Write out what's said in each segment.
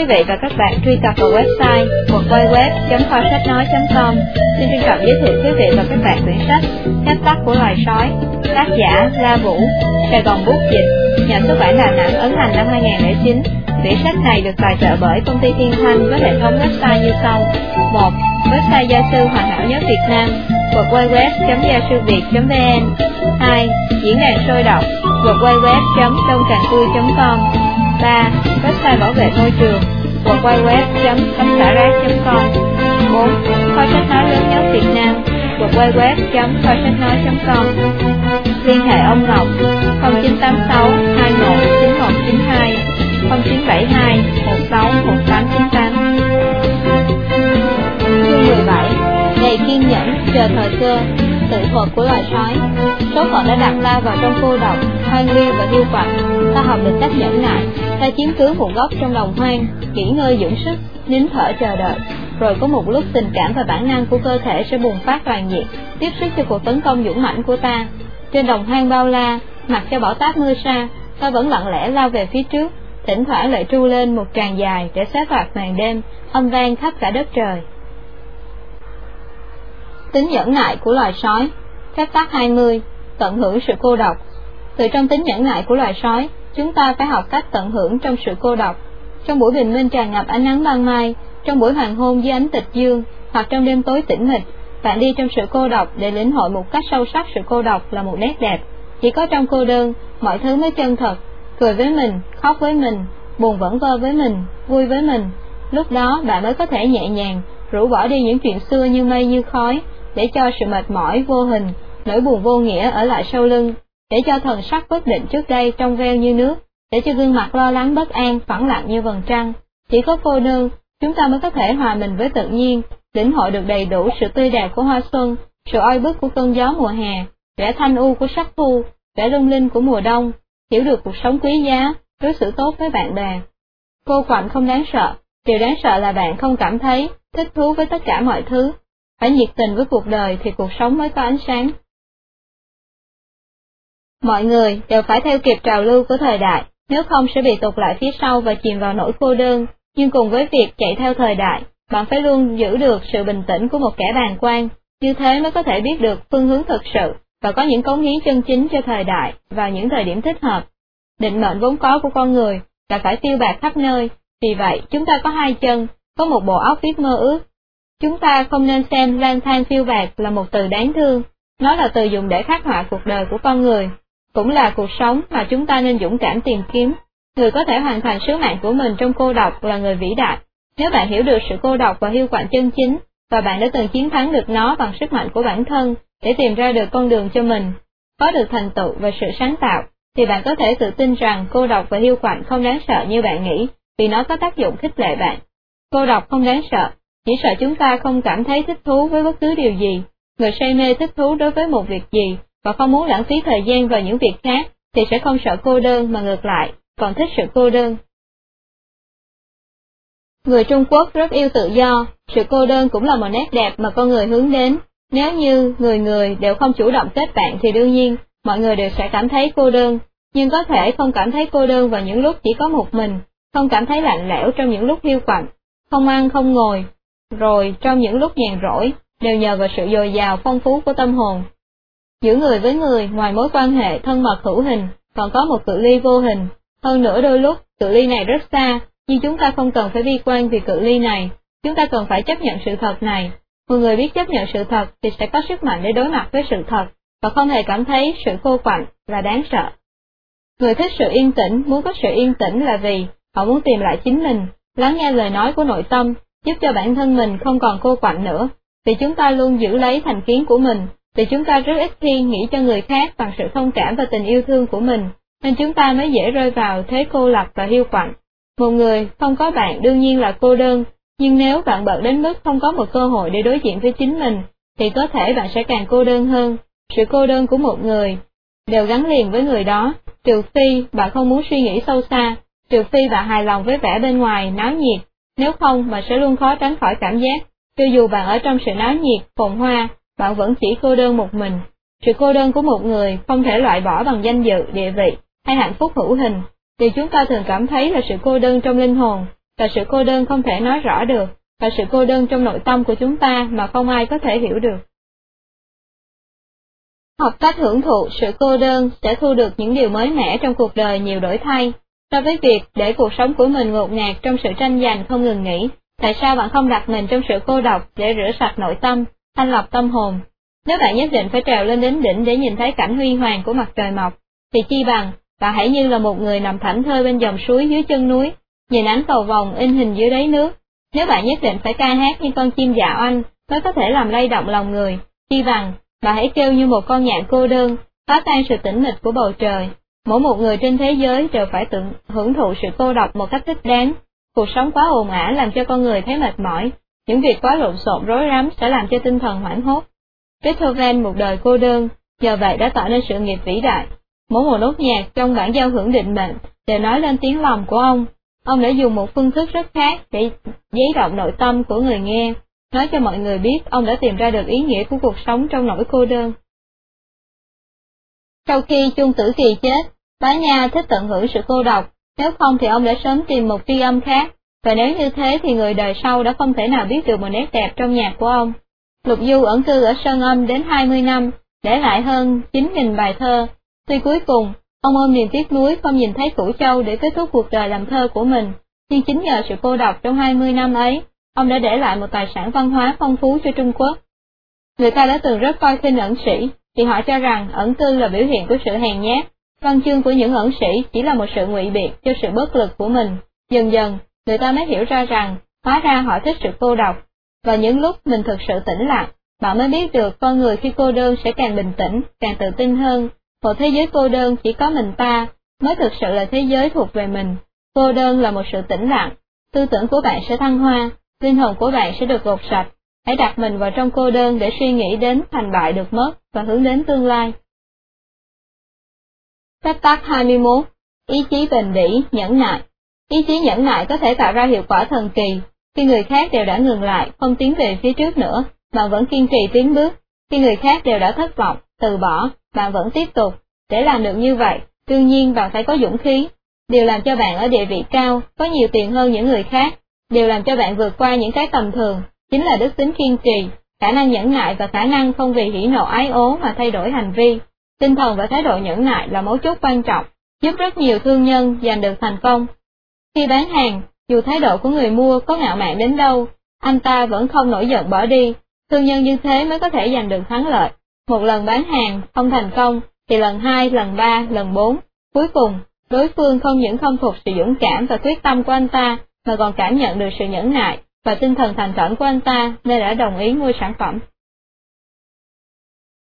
quý vị và các bạn truy cập vào website www.khoasachnói.com Xin trân trọng giới thiệu quý vị và các bạn quyển sách Phép tắc của loài sói, tác giả La Vũ, Sài Gòn Bút Dịch, nhà xuất bản Đà Nẵng ấn hành năm 2009. Quyển sách này được tài trợ bởi công ty Thiên Thanh với hệ thống website như sau: 1. Website gia sư Hoàn hảo nhất Việt Nam www.gia-sư-việt.vn 2. Diễn đàn sôi động www.trongcàngcui.com 3. Website bảo vệ môi trường www.đóngtảirác.com. 4. Kho sách nói lớn nhất Việt Nam www.kho sách nói.com Liên hệ ông Ngọc 0986 219192 0972 161898 Chương 17 Đầy kiên nhẫn, chờ thời cơ Tự thuật của loài sói Số phận đã đặt ta vào trong cô độc, hoang liêu và hiu quạnh Ta học được cách nhẫn nại Ta chiếm cứ một góc trong đồng hoang Nghỉ ngơi dưỡng sức, nín thở chờ đợi. Rồi có một lúc tình cảm và bản năng của cơ thể sẽ bùng phát toàn diện Tiếp sức cho cuộc tấn công dũng mãnh của ta. Trên đồng hoang bao la, mặc cho bão táp mưa xa Ta vẫn lặng lẽ lao về phía trước Thỉnh thoảng lại tru lên một tràng dài để xé phạt màn đêm Âm vang khắp cả đất trời. Tính nhẫn nại của loài sói Phép tắc 20 Tận hưởng sự cô độc. Từ trong tính nhẫn nại của loài sói Chúng ta phải học cách tận hưởng trong sự cô độc. Trong buổi bình minh tràn ngập ánh nắng ban mai Trong buổi hoàng hôn dưới ánh tịch dương Hoặc trong đêm tối tĩnh mịch Bạn đi trong sự cô độc để lĩnh hội một cách sâu sắc sự cô độc là một nét đẹp. Chỉ có trong cô đơn Mọi thứ mới chân thật. Cười với mình, khóc với mình Buồn vẫn vơ với mình, vui với mình. Lúc đó bạn mới có thể nhẹ nhàng Rũ bỏ đi những chuyện xưa như mây như khói để cho sự mệt mỏi vô hình, nỗi buồn vô nghĩa ở lại sau lưng, để cho thần sắc bất định trước đây trong veo như nước, để cho gương mặt lo lắng bất an phẳng lặng như vầng trăng. Chỉ có cô đơn, chúng ta mới có thể hòa mình với tự nhiên, lĩnh hội được đầy đủ sự tươi đẹp của hoa xuân, sự oi bức của cơn gió mùa hè, vẻ thanh u của sắc thu, vẻ lung linh của mùa đông, hiểu được cuộc sống quý giá, đối xử tốt với bạn bè. Cô quạnh không đáng sợ, điều đáng sợ là bạn không cảm thấy thích thú với tất cả mọi thứ, phải nhiệt tình với cuộc đời thì cuộc sống mới có ánh sáng. Mọi người đều phải theo kịp trào lưu của thời đại, nếu không sẽ bị tụt lại phía sau và chìm vào nỗi cô đơn, nhưng cùng với việc chạy theo thời đại, bạn phải luôn giữ được sự bình tĩnh của một kẻ bàn quan, như thế mới có thể biết được phương hướng thực sự và có những cống hiến chân chính cho thời đại vào những thời điểm thích hợp. Định mệnh vốn có của con người là phải tiêu bạc khắp nơi, vì vậy chúng ta có hai chân, có một bộ óc viết mơ ước. Chúng ta không nên xem lang thang phiêu bạc là một từ đáng thương, nó là từ dùng để khắc họa cuộc đời của con người, cũng là cuộc sống mà chúng ta nên dũng cảm tìm kiếm. Người có thể hoàn thành sứ mạng của mình trong cô độc là người vĩ đại. Nếu bạn hiểu được sự cô độc và hiu quạnh chân chính, và bạn đã từng chiến thắng được nó bằng sức mạnh của bản thân, để tìm ra được con đường cho mình, có được thành tựu và sự sáng tạo, thì bạn có thể tự tin rằng cô độc và hiu quạnh không đáng sợ như bạn nghĩ, vì nó có tác dụng khích lệ bạn. Cô độc không đáng sợ, chỉ sợ chúng ta không cảm thấy thích thú với bất cứ điều gì, người say mê thích thú đối với một việc gì, và không muốn lãng phí thời gian vào những việc khác, thì sẽ không sợ cô đơn mà ngược lại, còn thích sự cô đơn. Người Trung Quốc rất yêu tự do, sự cô đơn cũng là một nét đẹp mà con người hướng đến. Nếu như người người đều không chủ động kết bạn thì đương nhiên, mọi người đều sẽ cảm thấy cô đơn, nhưng có thể không cảm thấy cô đơn vào những lúc chỉ có một mình, không cảm thấy lạnh lẽo trong những lúc hiu quạnh, không ăn không ngồi, rồi trong những lúc nhàn rỗi, đều nhờ vào sự dồi dào phong phú của tâm hồn. Giữa người với người, ngoài mối quan hệ thân mật hữu hình, còn có một cự ly vô hình, hơn nữa đôi lúc, cự ly này rất xa, nhưng chúng ta không cần phải bi quan vì cự ly này, chúng ta cần phải chấp nhận sự thật này. Một người biết chấp nhận sự thật thì sẽ có sức mạnh để đối mặt với sự thật, và không hề cảm thấy sự khô quạnh là đáng sợ. Người thích sự yên tĩnh, muốn có sự yên tĩnh là vì họ muốn tìm lại chính mình, lắng nghe lời nói của nội tâm, giúp cho bản thân mình không còn cô quạnh nữa, vì chúng ta luôn giữ lấy thành kiến của mình, vì chúng ta rất ít khi nghĩ cho người khác bằng sự thông cảm và tình yêu thương của mình, nên chúng ta mới dễ rơi vào thế cô lập và hiu quạnh. Một người không có bạn đương nhiên là cô đơn, nhưng nếu bạn bận đến mức không có một cơ hội để đối diện với chính mình, thì có thể bạn sẽ càng cô đơn hơn. Sự cô đơn của một người đều gắn liền với người đó, trừ phi bạn không muốn suy nghĩ sâu xa, trừ phi bạn hài lòng với vẻ bên ngoài náo nhiệt nếu không mà sẽ luôn khó tránh khỏi cảm giác, cho dù bạn ở trong sự náo nhiệt, phồn hoa, bạn vẫn chỉ cô đơn một mình. Sự cô đơn của một người không thể loại bỏ bằng danh dự, địa vị hay hạnh phúc hữu hình, điều chúng ta thường cảm thấy là sự cô đơn trong linh hồn, là sự cô đơn không thể nói rõ được, là sự cô đơn trong nội tâm của chúng ta mà không ai có thể hiểu được. Học cách hưởng thụ sự cô đơn sẽ thu được những điều mới mẻ trong cuộc đời nhiều đổi thay, so với việc để cuộc sống của mình ngột ngạt trong sự tranh giành không ngừng nghỉ, tại sao bạn không đặt mình trong sự cô độc để rửa sạch nội tâm, thanh lọc tâm hồn? Nếu bạn nhất định phải trèo lên đến đỉnh để nhìn thấy cảnh huy hoàng của mặt trời mọc, thì chi bằng, bạn hãy như là một người nằm thảnh thơi bên dòng suối dưới chân núi, nhìn ánh cầu vòng in hình dưới đáy nước. Nếu bạn nhất định phải ca hát như con chim dạ oanh mới có thể làm lay động lòng người, chi bằng, bạn hãy kêu như một con nhạn cô đơn, phá tan sự tĩnh mịch của bầu trời. Mỗi một người trên thế giới đều phải tự hưởng thụ sự cô độc một cách thích đáng. Cuộc sống quá ồn ả làm cho con người thấy mệt mỏi, những việc quá lộn xộn rối rắm sẽ làm cho tinh thần hoảng hốt. Beethoven một đời cô đơn, nhờ vậy đã tạo nên sự nghiệp vĩ đại. Mỗi một nốt nhạc trong bản giao hưởng định mệnh đều nói lên tiếng lòng của ông. Ông đã dùng một phương thức rất khác để giấy động nội tâm của người nghe, nói cho mọi người biết ông đã tìm ra được ý nghĩa của cuộc sống trong nỗi cô đơn. Sau khi Chung Tử Kỳ chết, Bá Nha thích tận hưởng sự cô độc, nếu không thì ông đã sớm tìm một tri âm khác, và nếu như thế thì người đời sau đã không thể nào biết được một nét đẹp trong nhạc của ông. Lục Du ẩn cư ở Sơn Âm đến 20 năm, để lại hơn 9.000 bài thơ. Tuy cuối cùng, ông ôm niềm tiếc nuối không nhìn thấy Cửu Châu để kết thúc cuộc đời làm thơ của mình, nhưng chính nhờ sự cô độc trong 20 năm ấy, ông đã để lại một tài sản văn hóa phong phú cho Trung Quốc. Người ta đã từng rất coi khinh ẩn sĩ, thì họ cho rằng ẩn cư là biểu hiện của sự hèn nhát, văn chương của những ẩn sĩ chỉ là một sự ngụy biện cho sự bất lực của mình. Dần dần, người ta mới hiểu ra rằng, hóa ra họ thích sự cô độc, và những lúc mình thực sự tĩnh lặng, bạn mới biết được con người khi cô đơn sẽ càng bình tĩnh, càng tự tin hơn. Một thế giới cô đơn chỉ có mình ta, mới thực sự là thế giới thuộc về mình. Cô đơn là một sự tĩnh lặng, tư tưởng của bạn sẽ thăng hoa, linh hồn của bạn sẽ được gột sạch. Hãy đặt mình vào trong cô đơn để suy nghĩ đến thành bại được mất và hướng đến tương lai. Phép tắc 21. Ý chí bền bỉ, nhẫn nại. Ý chí nhẫn nại có thể tạo ra hiệu quả thần kỳ, khi người khác đều đã ngừng lại, không tiến về phía trước nữa, bạn vẫn kiên trì tiến bước. Khi người khác đều đã thất vọng, từ bỏ, bạn vẫn tiếp tục. Để làm được như vậy, đương nhiên bạn phải có dũng khí. Điều làm cho bạn ở địa vị cao, có nhiều tiền hơn những người khác, điều làm cho bạn vượt qua những cái tầm thường, chính là đức tính kiên trì, khả năng nhẫn nại và khả năng không vì hỉ nộ ái ố mà thay đổi hành vi. Tinh thần và thái độ nhẫn nại là mấu chốt quan trọng, giúp rất nhiều thương nhân giành được thành công. Khi bán hàng, dù thái độ của người mua có ngạo mạn đến đâu, anh ta vẫn không nổi giận bỏ đi, thương nhân như thế mới có thể giành được thắng lợi. Một lần bán hàng không thành công, thì lần hai, lần ba, lần bốn, cuối cùng, đối phương không những không thuộc sự dũng cảm và quyết tâm của anh ta, mà còn cảm nhận được sự nhẫn nại và tinh thần thành khẩn của anh ta nên đã đồng ý mua sản phẩm.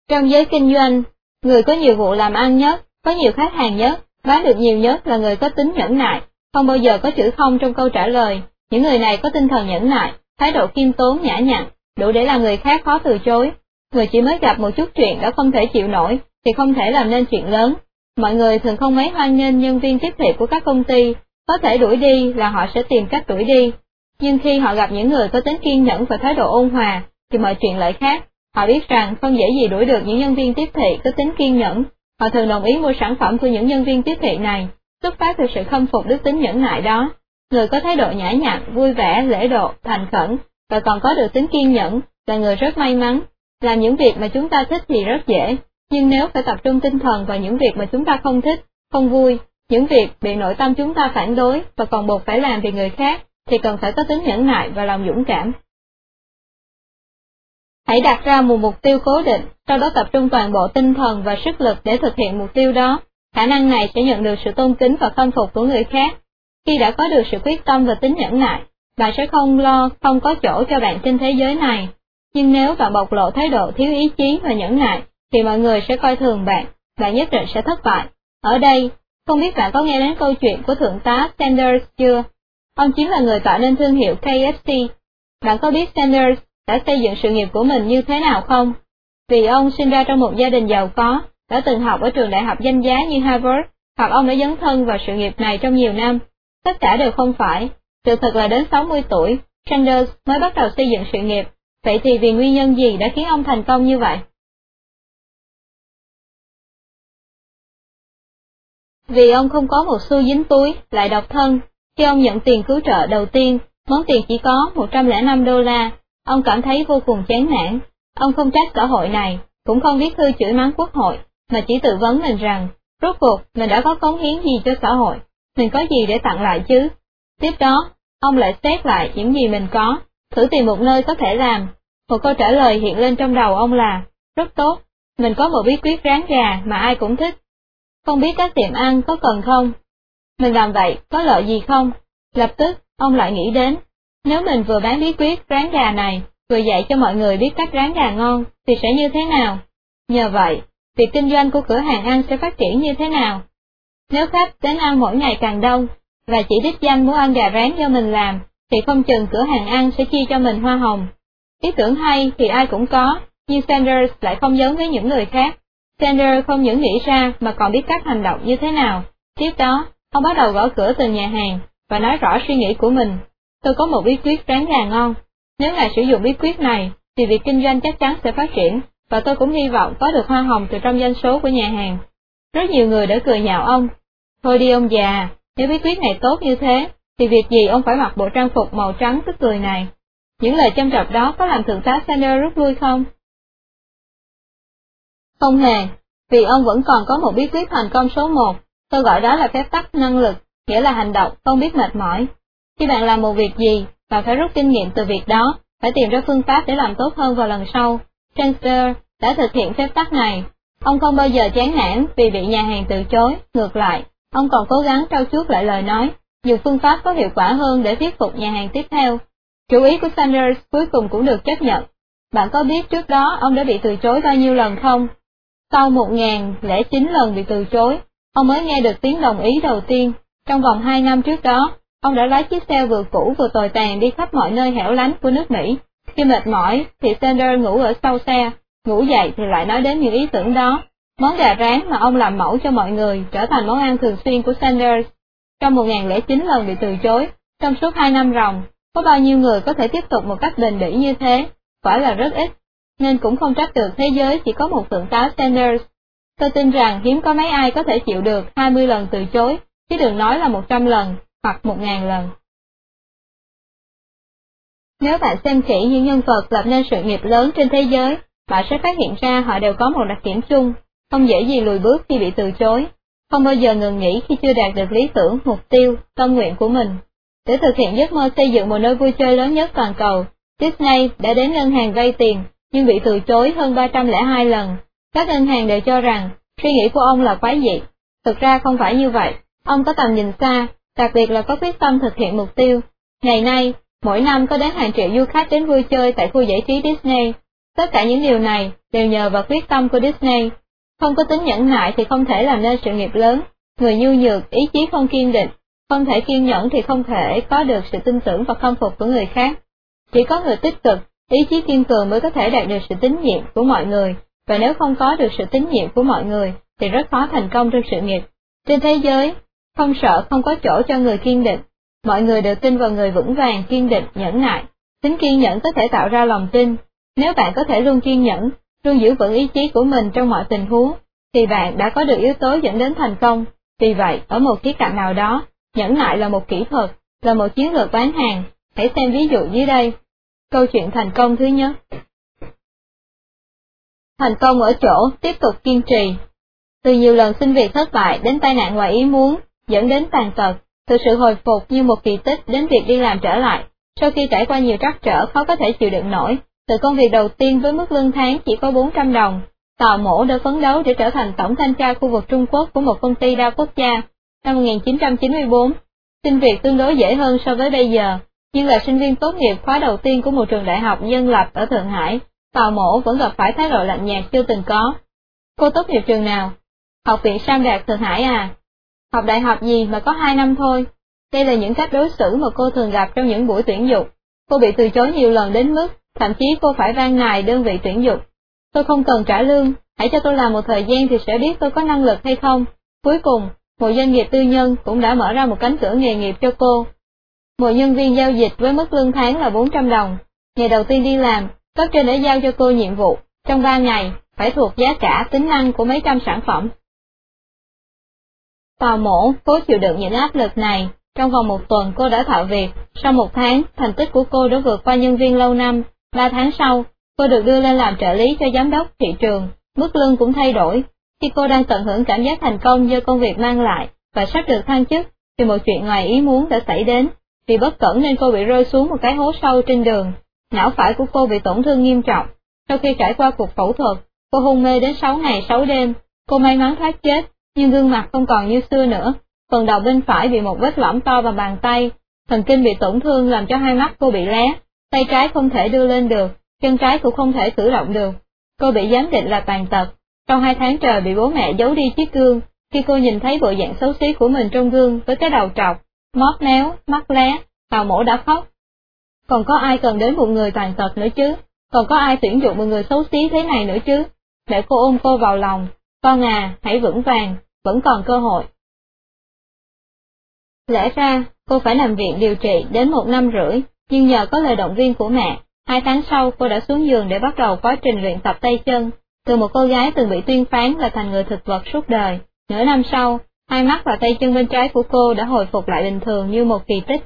Trong giới kinh doanh, người có nhiều vụ làm ăn nhất, có nhiều khách hàng nhất, bán được nhiều nhất là người có tính nhẫn nại, không bao giờ có chữ không trong câu trả lời. Những người này có tinh thần nhẫn nại, thái độ kiêm tốn nhã nhặn, đủ để làm người khác khó từ chối. Người chỉ mới gặp một chút chuyện đã không thể chịu nổi, thì không thể làm nên chuyện lớn. Mọi người thường không mấy hoan nghênh nhân viên tiếp thị của các công ty, có thể đuổi đi là họ sẽ tìm cách đuổi đi. Nhưng khi họ gặp những người có tính kiên nhẫn và thái độ ôn hòa, thì mọi chuyện lại khác. Họ biết rằng không dễ gì đuổi được những nhân viên tiếp thị có tính kiên nhẫn. Họ thường đồng ý mua sản phẩm của những nhân viên tiếp thị này, xuất phát từ sự khâm phục đức tính nhẫn nại đó. Người có thái độ nhã nhặn, vui vẻ, lễ độ, thành khẩn, và còn có được tính kiên nhẫn, là người rất may mắn. Làm những việc mà chúng ta thích thì rất dễ, nhưng nếu phải tập trung tinh thần vào những việc mà chúng ta không thích, không vui, những việc bị nội tâm chúng ta phản đối và còn buộc phải làm vì người khác, thì cần phải có tính nhẫn nại và lòng dũng cảm. Hãy đặt ra một mục tiêu cố định, sau đó tập trung toàn bộ tinh thần và sức lực để thực hiện mục tiêu đó. Khả năng này sẽ nhận được sự tôn kính và khâm phục của người khác. Khi đã có được sự quyết tâm và tính nhẫn nại, bạn sẽ không lo không có chỗ cho bạn trên thế giới này. Nhưng nếu bạn bộc lộ thái độ thiếu ý chí và nhẫn nại, thì mọi người sẽ coi thường bạn, bạn nhất định sẽ thất bại. Ở đây, không biết bạn có nghe đến câu chuyện của Thượng tá Sanders chưa? Ông chính là người tạo nên thương hiệu KFC. Bạn có biết Sanders đã xây dựng sự nghiệp của mình như thế nào không? Vì ông sinh ra trong một gia đình giàu có, đã từng học ở trường đại học danh giá như Harvard, hoặc ông đã dấn thân vào sự nghiệp này trong nhiều năm. Tất cả đều không phải. Sự thật là đến 60 tuổi, Sanders mới bắt đầu xây dựng sự nghiệp. Vậy thì vì nguyên nhân gì đã khiến ông thành công như vậy? Vì ông không có một xu dính túi, lại độc thân, Khi ông nhận tiền cứu trợ đầu tiên, món tiền chỉ có 105 đô la, ông cảm thấy vô cùng chán nản. Ông không trách xã hội này, cũng không biết thư chửi mắng quốc hội, mà chỉ tự vấn mình rằng, rốt cuộc mình đã có cống hiến gì cho xã hội, mình có gì để tặng lại chứ. Tiếp đó, ông lại xét lại những gì mình có, thử tìm một nơi có thể làm. Một câu trả lời hiện lên trong đầu ông là, rất tốt, mình có một bí quyết rán gà mà ai cũng thích. Không biết các tiệm ăn có cần không? Mình làm vậy có lợi gì không? Lập tức, ông lại nghĩ đến, nếu mình vừa bán bí quyết rán gà này, vừa dạy cho mọi người biết cách rán gà ngon, thì sẽ như thế nào? Nhờ vậy, việc kinh doanh của cửa hàng ăn sẽ phát triển như thế nào? Nếu khách đến ăn mỗi ngày càng đông, và chỉ đích danh muốn ăn gà rán do mình làm, thì không chừng cửa hàng ăn sẽ chia cho mình hoa hồng. Ý tưởng hay thì ai cũng có, nhưng Sanders lại không giống với những người khác. Sanders không những nghĩ ra mà còn biết cách hành động như thế nào. Tiếp đó, ông bắt đầu gõ cửa từng nhà hàng, và nói rõ suy nghĩ của mình. Tôi có một bí quyết rán gà ngon. Nếu ngài sử dụng bí quyết này, thì việc kinh doanh chắc chắn sẽ phát triển, và tôi cũng hy vọng có được hoa hồng từ trong doanh số của nhà hàng. Rất nhiều người đã cười nhạo ông. Thôi đi ông già, nếu bí quyết này tốt như thế, thì việc gì ông phải mặc bộ trang phục màu trắng tức cười này? Những lời châm trọc đó có làm thượng tá Sander rất vui không? Không hề, vì ông vẫn còn có một bí quyết thành công số một, tôi gọi đó là phép tắc năng lực, nghĩa là hành động, không biết mệt mỏi. Khi bạn làm một việc gì, bạn phải rút kinh nghiệm từ việc đó, phải tìm ra phương pháp để làm tốt hơn vào lần sau. Spencer đã thực hiện phép tắc này. Ông không bao giờ chán nản vì bị nhà hàng từ chối, ngược lại, ông còn cố gắng trao chuốt lại lời nói, dùng phương pháp có hiệu quả hơn để thuyết phục nhà hàng tiếp theo. Chủ ý của Sanders cuối cùng cũng được chấp nhận. Bạn có biết trước đó ông đã bị từ chối bao nhiêu lần không? Sau 1.009 lần bị từ chối, ông mới nghe được tiếng đồng ý đầu tiên. Trong vòng 2 năm trước đó, ông đã lái chiếc xe vừa cũ vừa tồi tàn đi khắp mọi nơi hẻo lánh của nước Mỹ. Khi mệt mỏi, thì Sanders ngủ ở sau xe, ngủ dậy thì lại nói đến những ý tưởng đó. Món gà rán mà ông làm mẫu cho mọi người trở thành món ăn thường xuyên của Sanders. Trong 1009 lần bị từ chối, trong suốt 2 năm ròng, có bao nhiêu người có thể tiếp tục một cách bền bỉ như thế, quả là rất ít, nên cũng không trách được thế giới chỉ có một thượng tá Sanders. Tôi tin rằng hiếm có mấy ai có thể chịu được 20 lần từ chối, chứ đừng nói là 100 lần, hoặc 1.000 lần. Nếu bạn xem kỹ những nhân vật lập nên sự nghiệp lớn trên thế giới, bạn sẽ phát hiện ra họ đều có một đặc điểm chung, không dễ gì lùi bước khi bị từ chối, không bao giờ ngừng nghỉ khi chưa đạt được lý tưởng, mục tiêu, tâm nguyện của mình. Để thực hiện giấc mơ xây dựng một nơi vui chơi lớn nhất toàn cầu, Disney đã đến ngân hàng vay tiền, nhưng bị từ chối hơn 302 lần. Các ngân hàng đều cho rằng, suy nghĩ của ông là quái dị. Thực ra không phải như vậy, ông có tầm nhìn xa, đặc biệt là có quyết tâm thực hiện mục tiêu. Ngày nay, mỗi năm có đến hàng triệu du khách đến vui chơi tại khu giải trí Disney. Tất cả những điều này đều nhờ vào quyết tâm của Disney. Không có tính nhẫn nại thì không thể làm nên sự nghiệp lớn, người nhu nhược, ý chí không kiên định, không thể kiên nhẫn thì không thể có được sự tin tưởng và khâm phục của người khác. Chỉ có người tích cực, ý chí kiên cường mới có thể đạt được sự tín nhiệm của mọi người, và nếu không có được sự tín nhiệm của mọi người, thì rất khó thành công trong sự nghiệp. Trên thế giới, không sợ không có chỗ cho người kiên định, mọi người đều tin vào người vững vàng, kiên định, nhẫn nại. Tính kiên nhẫn có thể tạo ra lòng tin. Nếu bạn có thể luôn kiên nhẫn, luôn giữ vững ý chí của mình trong mọi tình huống, thì bạn đã có được yếu tố dẫn đến thành công. Vì vậy, ở một khía cạnh nào đó, nhẫn nại là một kỹ thuật, là một chiến lược bán hàng. Hãy xem ví dụ dưới đây. Câu chuyện thành công thứ nhất. Thành công ở chỗ tiếp tục kiên trì. Từ nhiều lần xin việc thất bại đến tai nạn ngoài ý muốn, dẫn đến tàn tật, Thực sự hồi phục như một kỳ tích đến việc đi làm trở lại. Sau khi trải qua nhiều trắc trở khó có thể chịu đựng nổi, từ công việc đầu tiên với mức lương tháng chỉ có 400 đồng, Tào Mổ đã phấn đấu để trở thành tổng thanh tra khu vực Trung Quốc của một công ty đa quốc gia. Năm 1994, xin việc tương đối dễ hơn so với bây giờ, nhưng là sinh viên tốt nghiệp khóa đầu tiên của một trường đại học dân lập ở Thượng Hải, Tào Mổ vẫn gặp phải thái độ lạnh nhạt chưa từng có. Cô tốt nghiệp trường nào? Học viện Sam Đạt Thượng Hải à? Học đại học gì mà có hai năm thôi? Đây là những cách đối xử mà cô thường gặp trong những buổi tuyển dụng. Cô bị từ chối nhiều lần đến mức, thậm chí cô phải van nài đơn vị tuyển dụng. Tôi không cần trả lương, hãy cho tôi làm một thời gian thì sẽ biết tôi có năng lực hay không. Cuối cùng, một doanh nghiệp tư nhân cũng đã mở ra một cánh cửa nghề nghiệp cho cô. Một nhân viên giao dịch với mức lương tháng là 400 đồng. Ngày đầu tiên đi làm, cấp trên đã giao cho cô nhiệm vụ, trong 3 ngày, phải thuộc giá cả tính năng của mấy trăm sản phẩm. Tào mổ cố chịu đựng những áp lực này, Trong vòng một tuần cô đã thạo việc, sau một tháng, thành tích của cô đã vượt qua nhân viên lâu năm, ba tháng sau, cô được đưa lên làm trợ lý cho giám đốc thị trường, mức lương cũng thay đổi. Khi cô đang tận hưởng cảm giác thành công do công việc mang lại và sắp được thăng chức, thì một chuyện ngoài ý muốn đã xảy đến. Vì bất cẩn nên cô bị rơi xuống một cái hố sâu trên đường. Não phải của cô bị tổn thương nghiêm trọng. Sau khi trải qua cuộc phẫu thuật, cô hôn mê đến 6 ngày 6 đêm. Cô may mắn thoát chết, nhưng gương mặt không còn như xưa nữa. Phần đầu bên phải bị một vết lõm to vào bàn tay, thần kinh bị tổn thương làm cho hai mắt cô bị lé, tay trái không thể đưa lên được, chân trái cũng không thể cử động được. Cô bị giám định là tàn tật. Trong hai tháng trời bị bố mẹ giấu đi chiếc gương, khi cô nhìn thấy bộ dạng xấu xí của mình trong gương với cái đầu trọc, mót méo, mắt lé, tào mổ đã khóc. Còn có ai cần đến một người tàn tật nữa chứ? Còn có ai tuyển dụng một người xấu xí thế này nữa chứ? Để cô ôm cô vào lòng. Con à, hãy vững vàng, vẫn còn cơ hội. Lẽ ra, cô phải nằm viện điều trị đến một năm rưỡi, nhưng nhờ có lời động viên của mẹ, hai tháng sau cô đã xuống giường để bắt đầu quá trình luyện tập tay chân, từ một cô gái từng bị tuyên phán là thành người thực vật suốt đời. Nửa năm sau, hai mắt và tay chân bên trái của cô đã hồi phục lại bình thường như một kỳ tích.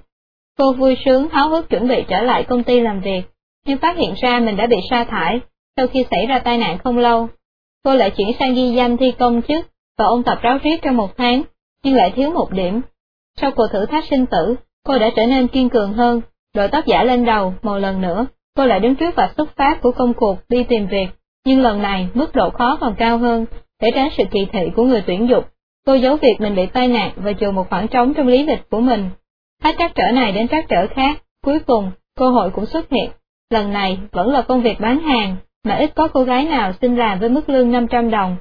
Cô vui sướng háo hức chuẩn bị trở lại công ty làm việc, nhưng phát hiện ra mình đã bị sa thải, sau khi xảy ra tai nạn không lâu. Cô lại chuyển sang ghi danh thi công chức và ôn tập ráo riết trong một tháng, nhưng lại thiếu một điểm. Sau cuộc thử thách sinh tử, cô đã trở nên kiên cường hơn, đội tóc giả lên đầu một lần nữa, cô lại đứng trước và xuất phát của công cuộc đi tìm việc, nhưng lần này mức độ khó còn cao hơn, để tránh sự kỳ thị của người tuyển dụng. Cô giấu việc mình bị tai nạn và chừa một khoảng trống trong lý lịch của mình. Hết trắc trở này đến trắc trở khác, cuối cùng, cơ hội cũng xuất hiện. Lần này vẫn là công việc bán hàng, mà ít có cô gái nào xin làm với mức lương 500 đồng.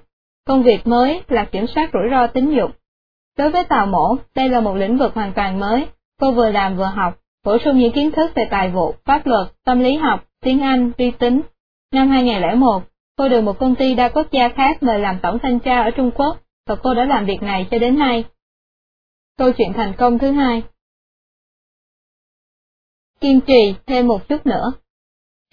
Công việc mới là kiểm soát rủi ro tín dụng. Đối với Tào Mổ, đây là một lĩnh vực hoàn toàn mới, cô vừa làm vừa học, bổ sung những kiến thức về tài vụ, pháp luật, tâm lý học, tiếng Anh, vi tính. Năm 2001, cô được một công ty đa quốc gia khác mời làm tổng thanh tra ở Trung Quốc, và cô đã làm việc này cho đến nay. Câu chuyện thành công thứ hai Kiên trì thêm một chút nữa.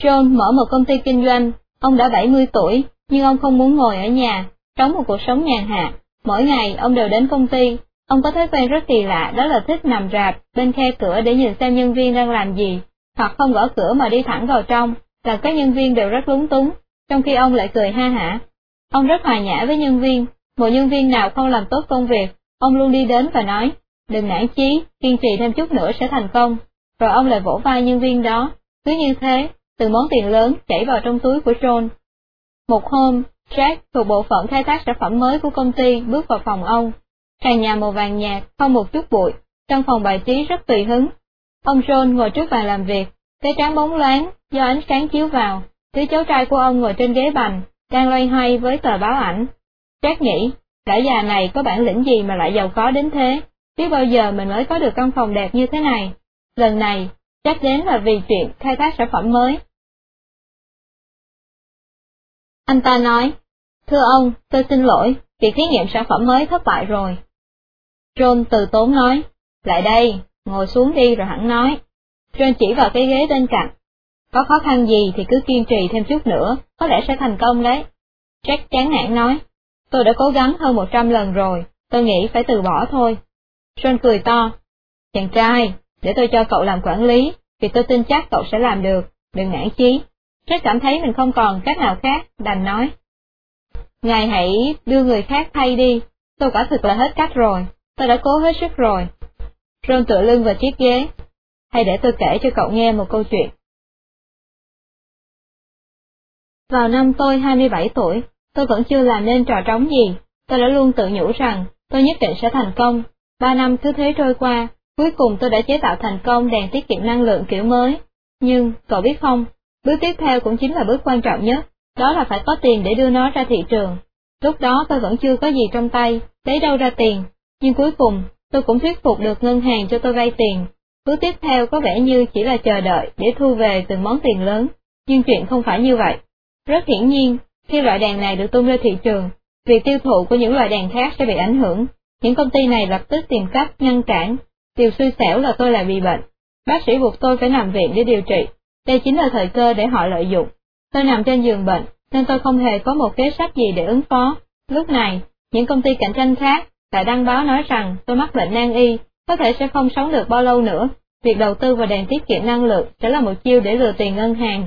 John mở một công ty kinh doanh, ông đã 70 tuổi, nhưng ông không muốn ngồi ở nhà, sống một cuộc sống nhàn hạ. Mỗi ngày ông đều đến công ty, ông có thói quen rất kỳ lạ đó là thích nằm rạp bên khe cửa để nhìn xem nhân viên đang làm gì, hoặc không gõ cửa mà đi thẳng vào trong, làm các nhân viên đều rất lúng túng, trong khi ông lại cười ha hả. Ông rất hòa nhã với nhân viên, một nhân viên nào không làm tốt công việc, ông luôn đi đến và nói, đừng nản chí, kiên trì thêm chút nữa sẽ thành công. Rồi ông lại vỗ vai nhân viên đó, cứ như thế, từ món tiền lớn chảy vào trong túi của John. Một hôm, Jack thuộc bộ phận khai thác sản phẩm mới của công ty bước vào phòng ông. Sàn nhà màu vàng nhạt, không một chút bụi, trong phòng bài trí rất tùy hứng. Ông John ngồi trước bàn làm việc, cái trán bóng loáng do ánh sáng chiếu vào, đứa cháu trai của ông ngồi trên ghế bành, đang loay hoay với tờ báo ảnh. Jack nghĩ, lão già này có bản lĩnh gì mà lại giàu có đến thế, biết bao giờ mình mới có được căn phòng đẹp như thế này. Lần này, Jack đến là vì chuyện khai thác sản phẩm mới. Anh ta nói, thưa ông, tôi xin lỗi, việc thí nghiệm sản phẩm mới thất bại rồi. John từ tốn nói, lại đây, ngồi xuống đi rồi hẳn nói. John chỉ vào cái ghế bên cạnh. Có khó khăn gì thì cứ kiên trì thêm chút nữa, có lẽ sẽ thành công đấy. Jack chán nản nói, tôi đã cố gắng hơn một trăm lần rồi, tôi nghĩ phải từ bỏ thôi. John cười to, chàng trai, để tôi cho cậu làm quản lý, vì tôi tin chắc cậu sẽ làm được, đừng nản chí. Jack cảm thấy mình không còn cách nào khác, đành nói. Ngài hãy đưa người khác thay đi, tôi quả thực là hết cách rồi, tôi đã cố hết sức rồi. Ron tựa lưng vào chiếc ghế. Hay để tôi kể cho cậu nghe một câu chuyện. Vào năm tôi 27 tuổi, tôi vẫn chưa làm nên trò trống gì, tôi đã luôn tự nhủ rằng tôi nhất định sẽ thành công. Ba năm cứ thế trôi qua, cuối cùng tôi đã chế tạo thành công đèn tiết kiệm năng lượng kiểu mới. Nhưng, cậu biết không, bước tiếp theo cũng chính là bước quan trọng nhất, đó là phải có tiền để đưa nó ra thị trường. Lúc đó tôi vẫn chưa có gì trong tay, lấy đâu ra tiền, nhưng cuối cùng, tôi cũng thuyết phục được ngân hàng cho tôi vay tiền. Bước tiếp theo có vẻ như chỉ là chờ đợi để thu về từng món tiền lớn, nhưng chuyện không phải như vậy. Rất hiển nhiên, khi loại đèn này được tung ra thị trường, việc tiêu thụ của những loại đèn khác sẽ bị ảnh hưởng. Những công ty này lập tức tìm cách ngăn cản. Điều xui xẻo là tôi lại bị bệnh. Bác sĩ buộc tôi phải nằm viện để điều trị. Đây chính là thời cơ để họ lợi dụng. Tôi nằm trên giường bệnh, nên tôi không hề có một kế sách gì để ứng phó. Lúc này, những công ty cạnh tranh khác lại đăng báo nói rằng tôi mắc bệnh nan y, có thể sẽ không sống được bao lâu nữa, việc đầu tư vào đèn tiết kiệm năng lượng sẽ là một chiêu để lừa tiền ngân hàng.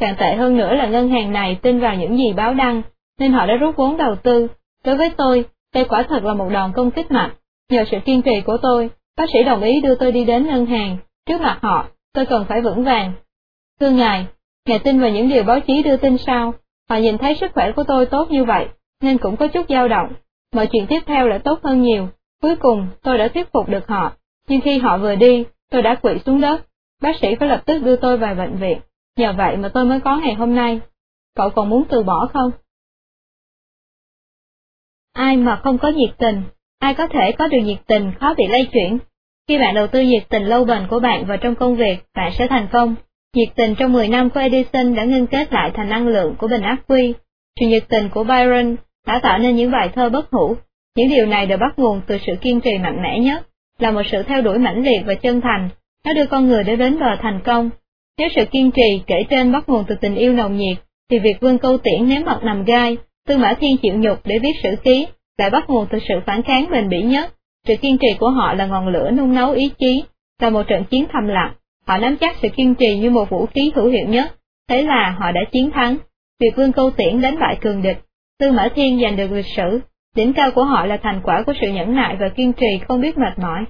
Càng tệ hơn nữa là ngân hàng này tin vào những gì báo đăng, nên họ đã rút vốn đầu tư. Đối với tôi, đây quả thật là một đòn công kích mạnh. Nhờ sự kiên trì của tôi, bác sĩ đồng ý đưa tôi đi đến ngân hàng. Trước mặt họ, tôi cần phải vững vàng. Thưa ngài, ngài tin vào những điều báo chí đưa tin sao? Họ nhìn thấy sức khỏe của tôi tốt như vậy, nên cũng có chút dao động. Mọi chuyện tiếp theo lại tốt hơn nhiều. Cuối cùng, tôi đã thuyết phục được họ. Nhưng khi họ vừa đi, tôi đã quỵ xuống đất. Bác sĩ phải lập tức đưa tôi vào bệnh viện. Nhờ vậy mà tôi mới có ngày hôm nay. Cậu còn muốn từ bỏ không? Ai mà không có nhiệt tình, ai có thể có được nhiệt tình khó bị lây chuyển. Khi bạn đầu tư nhiệt tình lâu bền của bạn vào trong công việc, bạn sẽ thành công. Nhiệt tình trong 10 năm của Edison đã ngưng kết lại thành năng lượng của bình ác quy. Sự nhiệt tình của Byron đã tạo nên những bài thơ bất hủ. Những điều này đều bắt nguồn từ sự kiên trì mạnh mẽ nhất, là một sự theo đuổi mãnh liệt và chân thành, nó đưa con người đến bến bờ thành công. Nếu sự kiên trì kể trên bắt nguồn từ tình yêu nồng nhiệt, thì việc vương câu tiễn ném mặt nằm gai, Tư Mã Thiên chịu nhục để viết sử ký, lại bắt nguồn từ sự phản kháng bền bỉ nhất. Sự kiên trì của họ là ngọn lửa nung nấu ý chí, là một trận chiến thầm lặng. Họ nắm chắc sự kiên trì như một vũ khí hữu hiệu nhất, thế là họ đã chiến thắng. Việc vương câu tiễn đánh bại cường địch, Tư Mã Thiên giành được lịch sử, đỉnh cao của họ là thành quả của sự nhẫn nại và kiên trì không biết mệt mỏi.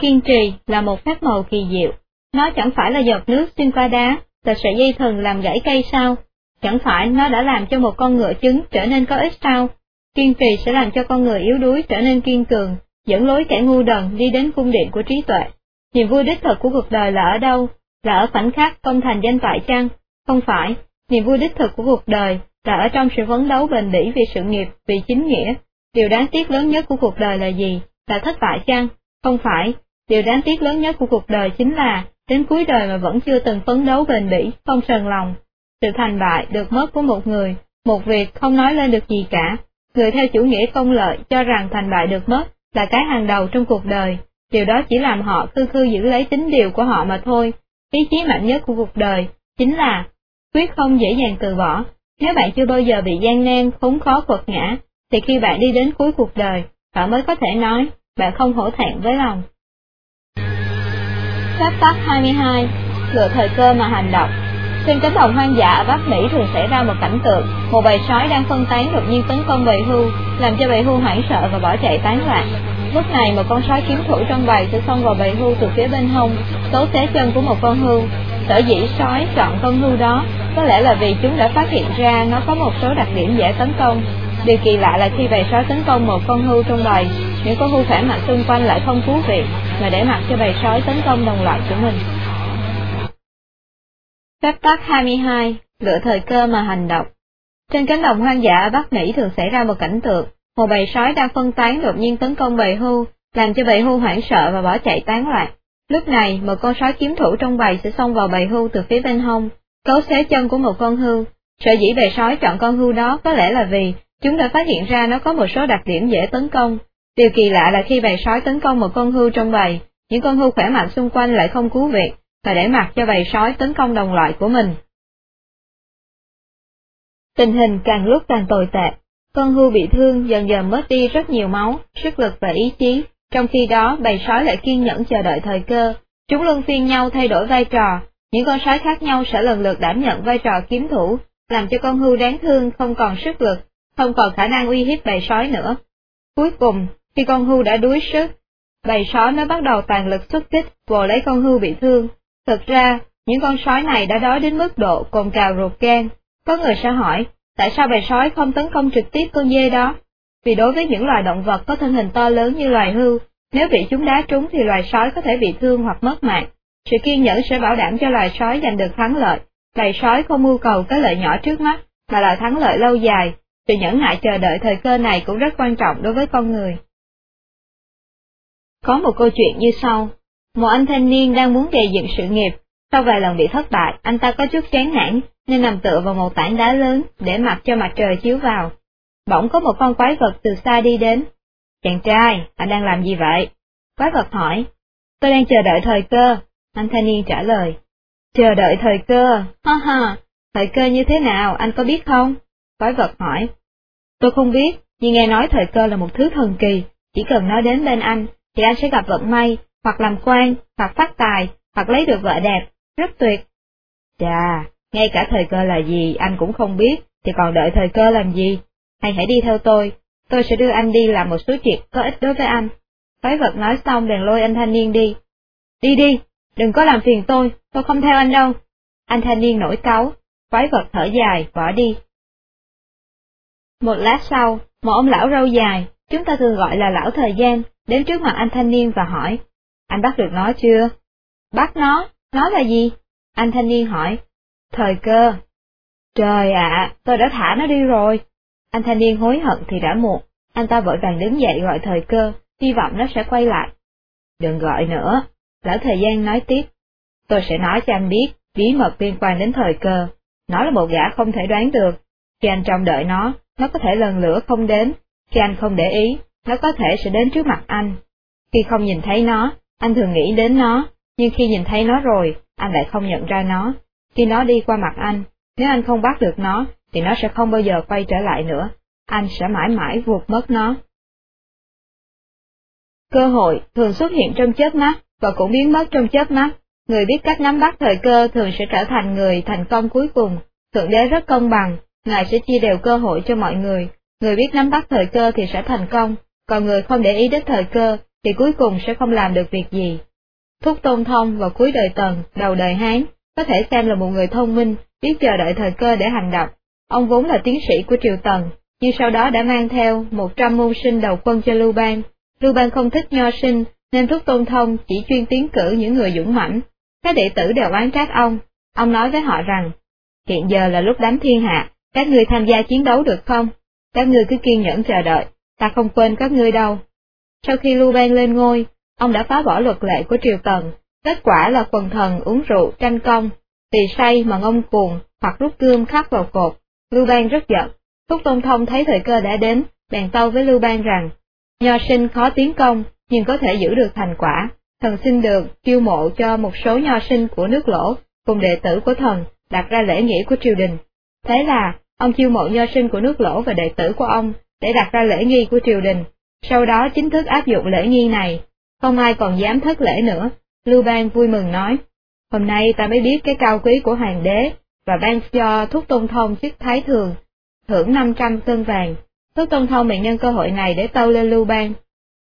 Kiên trì là một phép màu kỳ diệu, nó chẳng phải là giọt nước xuyên qua đá, là sợi dây thần làm gãy cây sao, chẳng phải nó đã làm cho một con ngựa trứng trở nên có ích sao, kiên trì sẽ làm cho con người yếu đuối trở nên kiên cường, dẫn lối kẻ ngu đần đi đến cung điện của trí tuệ. Niềm vui đích thực của cuộc đời là ở đâu? Là ở khoảnh khắc công thành danh toại chăng? Không phải, niềm vui đích thực của cuộc đời là ở trong sự vấn đấu bền bỉ vì sự nghiệp, vì chính nghĩa. Điều đáng tiếc lớn nhất của cuộc đời là gì? Là thất bại chăng? Không phải, điều đáng tiếc lớn nhất của cuộc đời chính là, đến cuối đời mà vẫn chưa từng phấn đấu bền bỉ, không sờn lòng. Sự thành bại được mất của một người, một việc không nói lên được gì cả. Người theo chủ nghĩa công lợi cho rằng thành bại được mất là cái hàng đầu trong cuộc đời, điều đó chỉ làm họ khư khư giữ lấy tính điều của họ mà thôi. Ý chí mạnh nhất của cuộc đời chính là quyết không dễ dàng từ bỏ. Nếu bạn chưa bao giờ bị gian nan, khốn khó quật ngã, thì khi bạn đi đến cuối cuộc đời, bạn mới có thể nói, bạn không hổ thẹn với lòng. Phép tắc 22 Lựa thời cơ mà hành động Trên cánh đồng hoang dã ở Bắc Mỹ thường xảy ra một cảnh tượng, một bầy sói đang phân tán đột nhiên tấn công bầy hưu, làm cho bầy hưu hoảng sợ và bỏ chạy tán loạn. Lúc này một con sói kiếm thủ trong bầy sẽ xông vào bầy hưu từ phía bên hông, tố xé chân của một con hưu. Sở dĩ sói chọn con hưu đó, có lẽ là vì chúng đã phát hiện ra nó có một số đặc điểm dễ tấn công. Điều kỳ lạ là khi bầy sói tấn công một con hưu trong bầy, những con hưu khỏe mạnh xung quanh lại không thú vị, mà để mặc cho bầy sói tấn công đồng loại của mình. Phép tắc 22. Lựa thời cơ mà hành động Trên cánh đồng hoang dã ở Bắc Mỹ thường xảy ra một cảnh tượng, một bầy sói đang phân tán đột nhiên tấn công bầy hưu, làm cho bầy hưu hoảng sợ và bỏ chạy tán loạn. Lúc này, một con sói kiếm thủ trong bầy sẽ xông vào bầy hưu từ phía bên hông, cấu xé chân của một con hưu. Sở dĩ bầy sói chọn con hưu đó có lẽ là vì chúng đã phát hiện ra nó có một số đặc điểm dễ tấn công. Điều kỳ lạ là khi bầy sói tấn công một con hưu trong bầy, những con hưu khỏe mạnh xung quanh lại không cứu việc, và để mặc cho bầy sói tấn công đồng loại của mình. Tình hình càng lúc càng tồi tệ, con hưu bị thương dần dần mất đi rất nhiều máu, sức lực và ý chí, trong khi đó bầy sói lại kiên nhẫn chờ đợi thời cơ. Chúng luân phiên nhau thay đổi vai trò, những con sói khác nhau sẽ lần lượt đảm nhận vai trò kiếm thủ, làm cho con hưu đáng thương không còn sức lực, không còn khả năng uy hiếp bầy sói nữa. Cuối cùng, khi con hưu đã đuối sức, bầy sói mới bắt đầu toàn lực xuất kích, vồ lấy con hưu bị thương. Thực ra, những con sói này đã đói đến mức độ cồn cào ruột gan. Có người sẽ hỏi, tại sao bầy sói không tấn công trực tiếp con dê đó? Vì đối với những loài động vật có thân hình to lớn như loài hưu, nếu bị chúng đá trúng thì loài sói có thể bị thương hoặc mất mạng. Sự kiên nhẫn sẽ bảo đảm cho loài sói giành được thắng lợi. Bầy sói không mưu cầu cái lợi nhỏ trước mắt, mà là thắng lợi lâu dài. Sự nhẫn nại chờ đợi thời cơ này cũng rất quan trọng đối với con người. Có một câu chuyện như sau. Một anh thanh niên đang muốn gây dựng sự nghiệp, sau vài lần bị thất bại, anh ta có chút chán nản, nên nằm tựa vào một tảng đá lớn, để mặc cho mặt trời chiếu vào. Bỗng có một con quái vật từ xa đi đến. Chàng trai, anh đang làm gì vậy? Quái vật hỏi. Tôi đang chờ đợi thời cơ, anh thanh niên trả lời. Chờ đợi thời cơ, ha ha, thời cơ như thế nào, anh có biết không? Quái vật hỏi. Tôi không biết, nhưng nghe nói thời cơ là một thứ thần kỳ, chỉ cần nói đến bên anh, thì anh sẽ gặp vận may, hoặc làm quan, hoặc phát tài, hoặc lấy được vợ đẹp, rất tuyệt. Chà, ngay cả thời cơ là gì anh cũng không biết, thì còn đợi thời cơ làm gì? Hay hãy đi theo tôi, tôi sẽ đưa anh đi làm một số chuyện có ích đối với anh. Quái vật nói xong bèn lôi anh thanh niên đi. Đi đi, đừng có làm phiền tôi, tôi không theo anh đâu. Anh thanh niên nổi cáu, quái vật thở dài, bỏ đi. Một lát sau, một ông lão râu dài, chúng ta thường gọi là lão thời gian, đến trước mặt anh thanh niên và hỏi, anh bắt được nó chưa? Bắt nó, nó là gì? Anh thanh niên hỏi, thời cơ. Trời ạ, tôi đã thả nó đi rồi. Anh thanh niên hối hận thì đã muộn, anh ta vội vàng đứng dậy gọi thời cơ, hy vọng nó sẽ quay lại. Đừng gọi nữa, lão thời gian nói tiếp. Tôi sẽ nói cho anh biết, bí mật liên quan đến thời cơ. Nó là một gã không thể đoán được. Khi anh trông đợi nó, nó có thể lần lửa không đến. Khi anh không để ý, nó có thể sẽ đến trước mặt anh. Khi không nhìn thấy nó, anh thường nghĩ đến nó, nhưng khi nhìn thấy nó rồi, anh lại không nhận ra nó. Khi nó đi qua mặt anh, nếu anh không bắt được nó, thì nó sẽ không bao giờ quay trở lại nữa. Anh sẽ mãi mãi vụt mất nó. Cơ hội thường xuất hiện trong chớp mắt và cũng biến mất trong chớp mắt. Người biết cách nắm bắt thời cơ thường sẽ trở thành người thành công cuối cùng. Thượng đế rất công bằng, Ngài sẽ chia đều cơ hội cho mọi người. Người biết nắm bắt thời cơ thì sẽ thành công, còn người không để ý đến thời cơ thì cuối cùng sẽ không làm được việc gì. Thúc Tôn Thông vào cuối đời Tần, đầu đời Hán, có thể xem là một người thông minh, biết chờ đợi thời cơ để hành động. Ông vốn là tiến sĩ của triều Tần, nhưng sau đó đã mang theo một trăm môn sinh đầu quân cho Lưu Bang. Lưu Bang không thích nho sinh, nên Thúc Tôn Thông chỉ chuyên tiến cử những người dũng mãnh. Các đệ tử đều oán trách ông. Ông nói với họ rằng, hiện giờ là lúc đánh thiên hạ, các ngươi tham gia chiến đấu được không? Các ngươi cứ kiên nhẫn chờ đợi, ta không quên các ngươi đâu. Sau khi Lưu Bang lên ngôi, ông đã phá bỏ luật lệ của triều tần, kết quả là quần thần uống rượu tranh công, vì say mà ngông cuồng hoặc rút gươm khắc vào cột. Lưu Bang rất giận, Túc Tôn Thông thấy thời cơ đã đến, bèn tâu với Lưu Bang rằng, nho sinh khó tiến công, nhưng có thể giữ được thành quả, thần xin được chiêu mộ cho một số nho sinh của nước lỗ, cùng đệ tử của thần, đặt ra lễ nghĩa của triều đình. Thế là, ông chiêu mộ nho sinh của nước lỗ và đệ tử của ông, để đặt ra lễ nghi của triều đình, sau đó chính thức áp dụng lễ nghi này, không ai còn dám thất lễ nữa. Lưu Bang vui mừng nói, hôm nay ta mới biết cái cao quý của hoàng đế, và ban cho Thúc Tôn Thông chức thái thường, thưởng 500 cân vàng. Thúc Tôn Thông mẹ nhân cơ hội này để tâu lên Lưu Bang.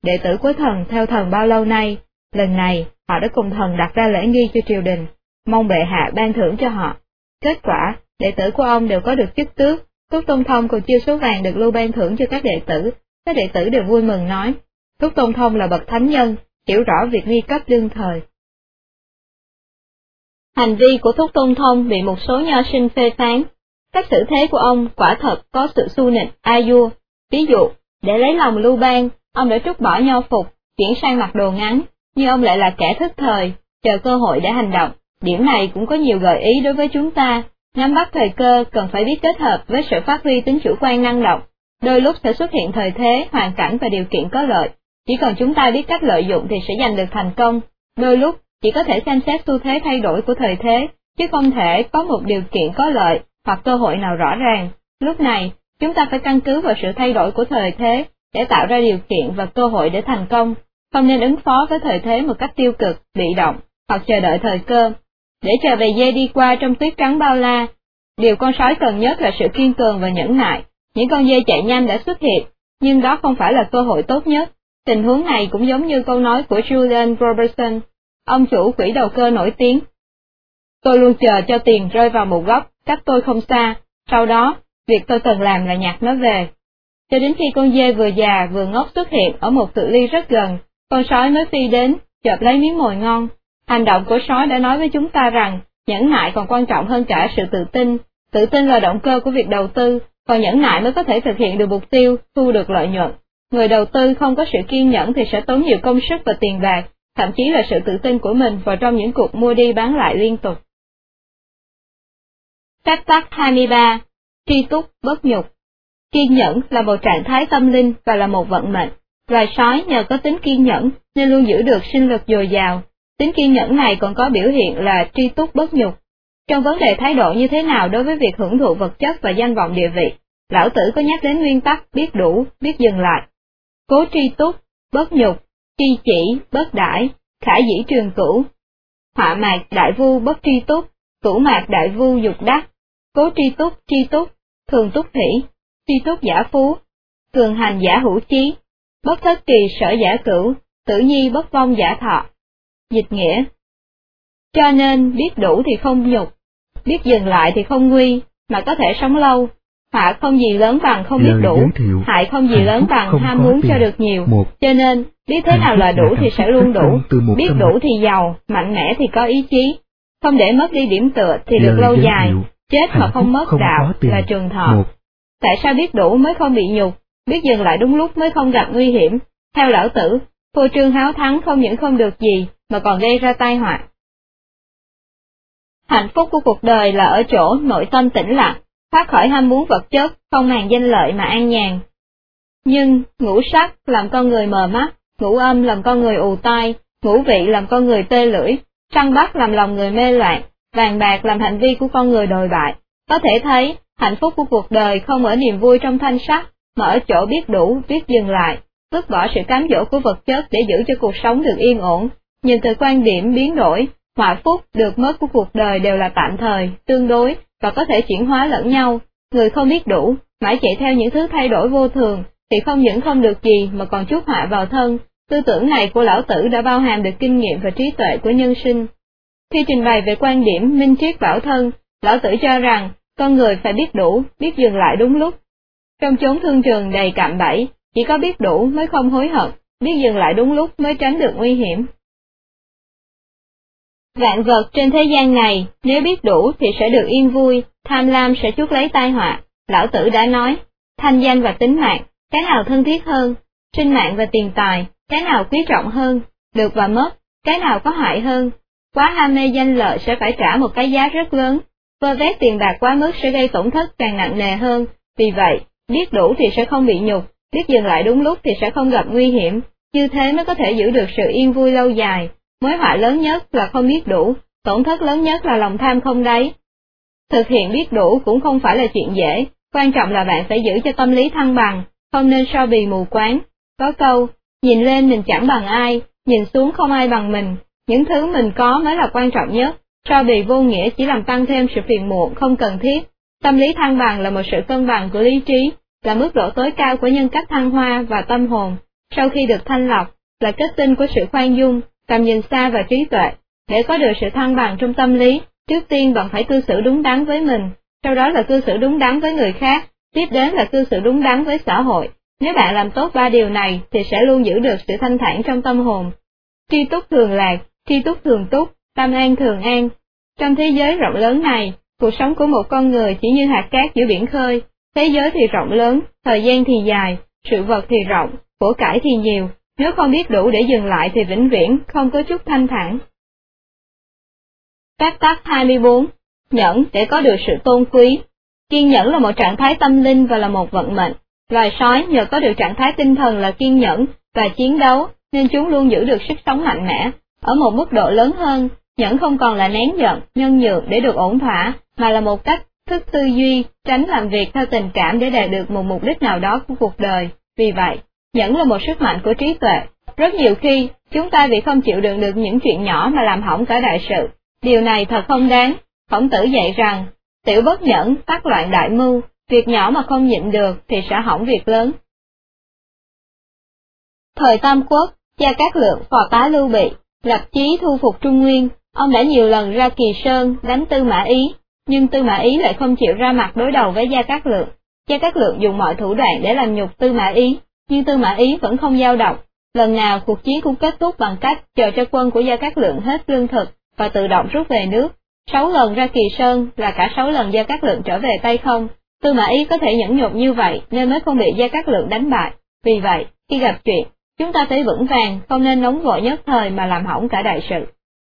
Đệ tử của thần theo thần bao lâu nay, lần này họ đã cùng thần đặt ra lễ nghi cho triều đình, mong bệ hạ ban thưởng cho họ. Kết quả, đệ tử của ông đều có được chức tước, Thúc Tôn Thông còn chia số vàng được Lưu Ban thưởng cho các đệ tử, các đệ tử đều vui mừng nói, Thúc Tôn Thông là bậc thánh nhân, hiểu rõ việc nguy cấp đương thời. Hành vi của Thúc Tôn Thông bị một số nho sinh phê phán. Cách xử thế của ông quả thật có sự su nịnh, a vua. Ví dụ, để lấy lòng lưu bang, ông đã trút bỏ nho phục, chuyển sang mặc đồ ngắn, nhưng ông lại là kẻ thức thời, chờ cơ hội để hành động. Điểm này cũng có nhiều gợi ý đối với chúng ta. Nắm bắt thời cơ cần phải biết kết hợp với sự phát huy tính chủ quan năng động. Đôi lúc sẽ xuất hiện thời thế, hoàn cảnh và điều kiện có lợi, chỉ cần chúng ta biết cách lợi dụng thì sẽ giành được thành công, đôi lúc chỉ có thể xem xét xu thế thay đổi của thời thế, chứ không thể có một điều kiện có lợi hoặc cơ hội nào rõ ràng. Lúc này, chúng ta phải căn cứ vào sự thay đổi của thời thế để tạo ra điều kiện và cơ hội để thành công, không nên ứng phó với thời thế một cách tiêu cực, bị động, hoặc chờ đợi thời cơ. Để chờ về dê đi qua trong tuyết trắng bao la, điều con sói cần nhất là sự kiên cường và nhẫn nại. Những con dê chạy nhanh đã xuất hiện, nhưng đó không phải là cơ hội tốt nhất. Tình huống này cũng giống như câu nói của Julian Robertson, ông chủ quỹ đầu cơ nổi tiếng. Tôi luôn chờ cho tiền rơi vào một góc, cách tôi không xa, sau đó, việc tôi cần làm là nhặt nó về. Cho đến khi con dê vừa già vừa ngốc xuất hiện ở một cự ly rất gần, con sói mới phi đến, chợp lấy miếng mồi ngon. Hành động của sói đã nói với chúng ta rằng, nhẫn nại còn quan trọng hơn cả sự tự tin. Tự tin là động cơ của việc đầu tư, còn nhẫn nại mới có thể thực hiện được mục tiêu, thu được lợi nhuận. Người đầu tư không có sự kiên nhẫn thì sẽ tốn nhiều công sức và tiền bạc, thậm chí là sự tự tin của mình vào trong những cuộc mua đi bán lại liên tục. Phép tắc 23. Tri túc bất nhục Kiên nhẫn là một trạng thái tâm linh và là một vận mệnh. Loài sói nhờ có tính kiên nhẫn nên luôn giữ được sinh lực dồi dào. Tính kiên nhẫn này còn có biểu hiện là tri túc bất nhục. Trong vấn đề thái độ như thế nào đối với việc hưởng thụ vật chất và danh vọng địa vị, lão tử có nhắc đến nguyên tắc biết đủ, biết dừng lại. Cố tri túc bất nhục, tri chỉ, bất đãi, khả dĩ trường cửu. Họa mạc đại vu bất tri túc, cửu mạc đại vu dục đắc, cố tri túc tri túc, thường túc thủy, tri túc giả phú, thường hành giả hữu trí, bất thất kỳ sở giả cửu, tử nhi bất vong giả thọ. Dịch nghĩa Cho nên biết đủ thì không nhục, biết dừng lại thì không nguy, mà có thể sống lâu. Họa không gì lớn bằng không biết đủ, hại không gì lớn bằng ham muốn cho được nhiều. Cho nên, biết thế nào là đủ thì sẽ luôn đủ, biết đủ thì giàu, mạnh mẽ thì có ý chí, không để mất đi điểm tựa thì được lâu dài, chết mà không mất đạo là trường thọ. Tại sao biết đủ mới không bị nhục, biết dừng lại đúng lúc mới không gặp nguy hiểm? Theo lão tử, phô trương háo thắng không những không được gì, mà còn gây ra tai họa. Hạnh phúc của cuộc đời là ở chỗ nội tâm tĩnh lặng, thoát khỏi ham muốn vật chất, không màng danh lợi mà an nhàn. Nhưng, ngũ sắc làm con người mờ mắt, ngũ âm làm con người ù tai, ngũ vị làm con người tê lưỡi, săn bắt làm lòng người mê loạn, vàng bạc làm hành vi của con người đồi bại. Có thể thấy, hạnh phúc của cuộc đời không ở niềm vui trong thanh sắc, mà ở chỗ biết đủ, biết dừng lại, vứt bỏ sự cám dỗ của vật chất để giữ cho cuộc sống được yên ổn. Nhìn từ quan điểm biến đổi, họa phúc được mất của cuộc đời đều là tạm thời, tương đối, và có thể chuyển hóa lẫn nhau. Người không biết đủ, mãi chạy theo những thứ thay đổi vô thường, thì không những không được gì mà còn chuốc họa vào thân. Tư tưởng này của lão tử đã bao hàm được kinh nghiệm và trí tuệ của nhân sinh. Khi trình bày về quan điểm minh triết bảo thân, lão tử cho rằng, con người phải biết đủ, biết dừng lại đúng lúc. Trong chốn thương trường đầy cạm bẫy, chỉ có biết đủ mới không hối hận, biết dừng lại đúng lúc mới tránh được nguy hiểm. Vạn vật trên thế gian này, nếu biết đủ thì sẽ được yên vui, tham lam sẽ chuốc lấy tai họa. Lão tử đã nói, thanh danh và tính mạng, cái nào thân thiết hơn, sinh mạng và tiền tài, cái nào quý trọng hơn, được và mất, cái nào có hại hơn. Quá ham mê danh lợi sẽ phải trả một cái giá rất lớn, vơ vét tiền bạc quá mức sẽ gây tổn thất càng nặng nề hơn, vì vậy, biết đủ thì sẽ không bị nhục, biết dừng lại đúng lúc thì sẽ không gặp nguy hiểm, như thế mới có thể giữ được sự yên vui lâu dài. Mối họa lớn nhất là không biết đủ, tổn thất lớn nhất là lòng tham không đáy. Thực hiện biết đủ cũng không phải là chuyện dễ, quan trọng là bạn phải giữ cho tâm lý thăng bằng, không nên so bì mù quáng. Có câu, nhìn lên mình chẳng bằng ai, nhìn xuống không ai bằng mình, những thứ mình có mới là quan trọng nhất, so bì vô nghĩa chỉ làm tăng thêm sự phiền muộn không cần thiết. Tâm lý thăng bằng là một sự cân bằng của lý trí, là mức độ tối cao của nhân cách thăng hoa và tâm hồn, sau khi được thanh lọc, là kết tinh của sự khoan dung, tầm nhìn xa và trí tuệ. Để có được sự thăng bằng trong tâm lý, trước tiên bạn phải cư xử đúng đắn với mình, sau đó là cư xử đúng đắn với người khác, tiếp đến là cư xử đúng đắn với xã hội. Nếu bạn làm tốt ba điều này thì sẽ luôn giữ được sự thanh thản trong tâm hồn. Tri túc thường lạc, tri túc thường túc, tâm an thường an. Trong thế giới rộng lớn này, cuộc sống của một con người chỉ như hạt cát giữa biển khơi, thế giới thì rộng lớn, thời gian thì dài, sự vật thì rộng, của cải thì nhiều, nếu không biết đủ để dừng lại thì vĩnh viễn không có chút thanh thản. Các tác 24 Nhẫn để có được sự tôn quý Kiên nhẫn là một trạng thái tâm linh và là một vận mệnh. Loài sói nhờ có được trạng thái tinh thần là kiên nhẫn và chiến đấu nên chúng luôn giữ được sức sống mạnh mẽ. Ở một mức độ lớn hơn, nhẫn không còn là nén giận, nhân nhượng để được ổn thỏa, mà là một cách thức tư duy, tránh làm việc theo tình cảm để đạt được một mục đích nào đó của cuộc đời. Vì vậy, nhẫn là một sức mạnh của trí tuệ. Rất nhiều khi, chúng ta vì không chịu đựng được những chuyện nhỏ mà làm hỏng cả đại sự. Điều này thật không đáng. Khổng tử dạy rằng, tiểu bất nhẫn, tác loạn đại mưu, việc nhỏ mà không nhịn được thì sẽ hỏng việc lớn. Thời Tam Quốc, Gia Cát Lượng phò tá Lưu Bị, lập chí thu phục Trung Nguyên, ông đã nhiều lần ra Kỳ Sơn đánh Tư Mã Ý, nhưng Tư Mã Ý lại không chịu ra mặt đối đầu với Gia Cát Lượng. Gia Cát Lượng dùng mọi thủ đoạn để làm nhục Tư Mã Ý, nhưng Tư Mã Ý vẫn không dao động. Lần nào cuộc chiến cũng kết thúc bằng cách chờ cho quân của Gia Cát Lượng hết lương thực và tự động rút về nước. Sáu lần ra Kỳ Sơn là cả sáu lần Gia Cát Lượng trở về tay không. Tư Mã Ý có thể nhẫn nhục như vậy nên mới không bị Gia Cát Lượng đánh bại. Vì vậy, khi gặp chuyện, chúng ta phải vững vàng, không nên nóng vội nhất thời mà làm hỏng cả đại sự.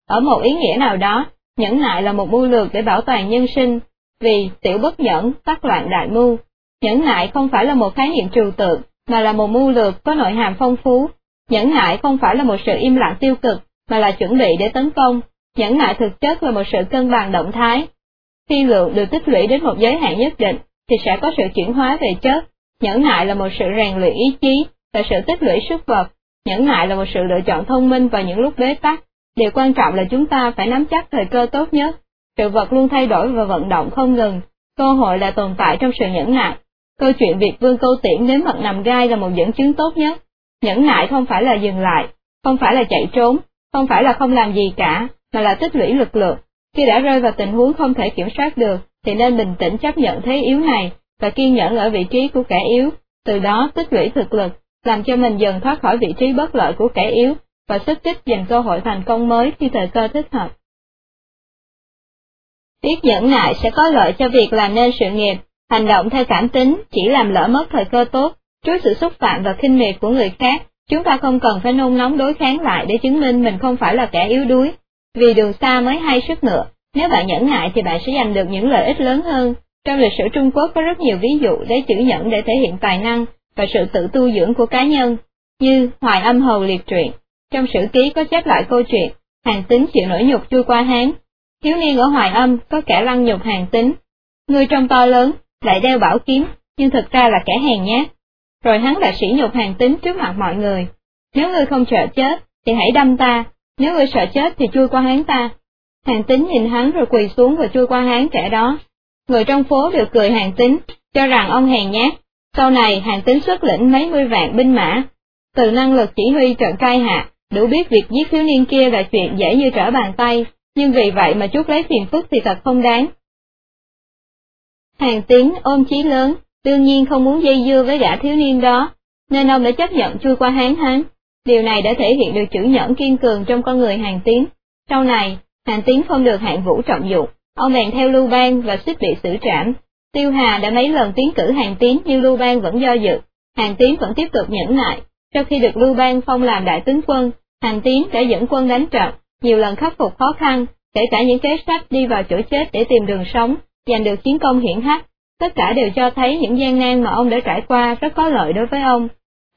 Ở một ý nghĩa nào đó, nhẫn nại là một mưu lược để bảo toàn nhân sinh, vì tiểu bất nhẫn, tắc loạn đại mưu. Nhẫn nại không phải là một khái niệm trừu tượng, mà là một mưu lược có nội hàm phong phú. Nhẫn nại không phải là một sự im lặng tiêu cực, mà là chuẩn bị để tấn công. Nhẫn nại thực chất là một sự cân bằng động thái. Khi lượng được tích lũy đến một giới hạn nhất định, thì sẽ có sự chuyển hóa về chất. Nhẫn nại là một sự rèn luyện ý chí, là sự tích lũy sức vật, nhẫn nại là một sự lựa chọn thông minh vào những lúc bế tắc. Điều quan trọng là chúng ta phải nắm chắc thời cơ tốt nhất. Sự vật luôn thay đổi và vận động không ngừng, cơ hội là tồn tại trong sự nhẫn nại. Câu chuyện Việt Vương Câu Tiễn nếm mật nằm gai là một dẫn chứng tốt nhất. Nhẫn nại không phải là dừng lại, không phải là chạy trốn, không phải là không làm gì cả, mà là tích lũy lực lượng. Khi đã rơi vào tình huống không thể kiểm soát được, thì nên bình tĩnh chấp nhận thế yếu này, và kiên nhẫn ở vị trí của kẻ yếu, từ đó tích lũy thực lực, làm cho mình dần thoát khỏi vị trí bất lợi của kẻ yếu, và sức kích dành cơ hội thành công mới khi thời cơ thích hợp. Biết nhẫn nại sẽ có lợi cho việc làm nên sự nghiệp, hành động theo cảm tính chỉ làm lỡ mất thời cơ tốt, trước sự xúc phạm và khinh miệt của người khác, chúng ta không cần phải nôn nóng đối kháng lại để chứng minh mình không phải là kẻ yếu đuối, vì đường xa mới hay sức ngựa, nếu bạn nhẫn nại thì bạn sẽ giành được những lợi ích lớn hơn. Trong lịch sử Trung Quốc có rất nhiều ví dụ lấy chữ nhẫn để thể hiện tài năng và sự tự tu dưỡng của cá nhân, như Hoài Âm Hầu Liệt Truyện. Trong sử ký có chép lại câu chuyện, hàng tính chịu nỗi nhục chui qua Hán. Thiếu niên ở Hoài Âm có kẻ lăng nhục hàng tính. Người trong to lớn, lại đeo bảo kiếm, nhưng thực ra là kẻ hèn nhát. Rồi hắn đã sỉ nhục hàng tính trước mặt mọi người. Nếu ngươi không sợ chết, thì hãy đâm ta, nếu ngươi sợ chết thì chui qua hắn ta. Hàng tính nhìn hắn rồi quỳ xuống và chui qua hắn kẻ đó. Người trong phố đều cười hàng tính, cho rằng ông hèn nhát. Sau này hàng tính xuất lĩnh mấy mươi vạn binh mã. Từ năng lực chỉ huy trận cai hạ, đủ biết việc giết thiếu niên kia là chuyện dễ như trở bàn tay, nhưng vì vậy mà chút lấy phiền phức thì thật không đáng. Hàng tín ôm chí lớn, đương nhiên không muốn dây dưa với gã thiếu niên đó, nên ông đã chấp nhận chui qua hán hán. Điều này đã thể hiện được chữ nhẫn kiên cường trong con người hàng tín. Sau này, hàng tín không được hạng vũ trọng dụng, ông bèn theo Lưu Bang và suýt bị xử trảm. Tiêu Hà đã mấy lần tiến cử hàng tín nhưng Lưu Bang vẫn do dự, hàng tín vẫn tiếp tục nhẫn nại. Sau khi được Lưu Bang phong làm đại tướng quân, hàng tín đã dẫn quân đánh trận, nhiều lần khắc phục khó khăn, kể cả những kế sách đi vào chỗ chết để tìm đường sống, giành được chiến công hiển hách. Tất cả đều cho thấy những gian nan mà ông đã trải qua rất có lợi đối với ông.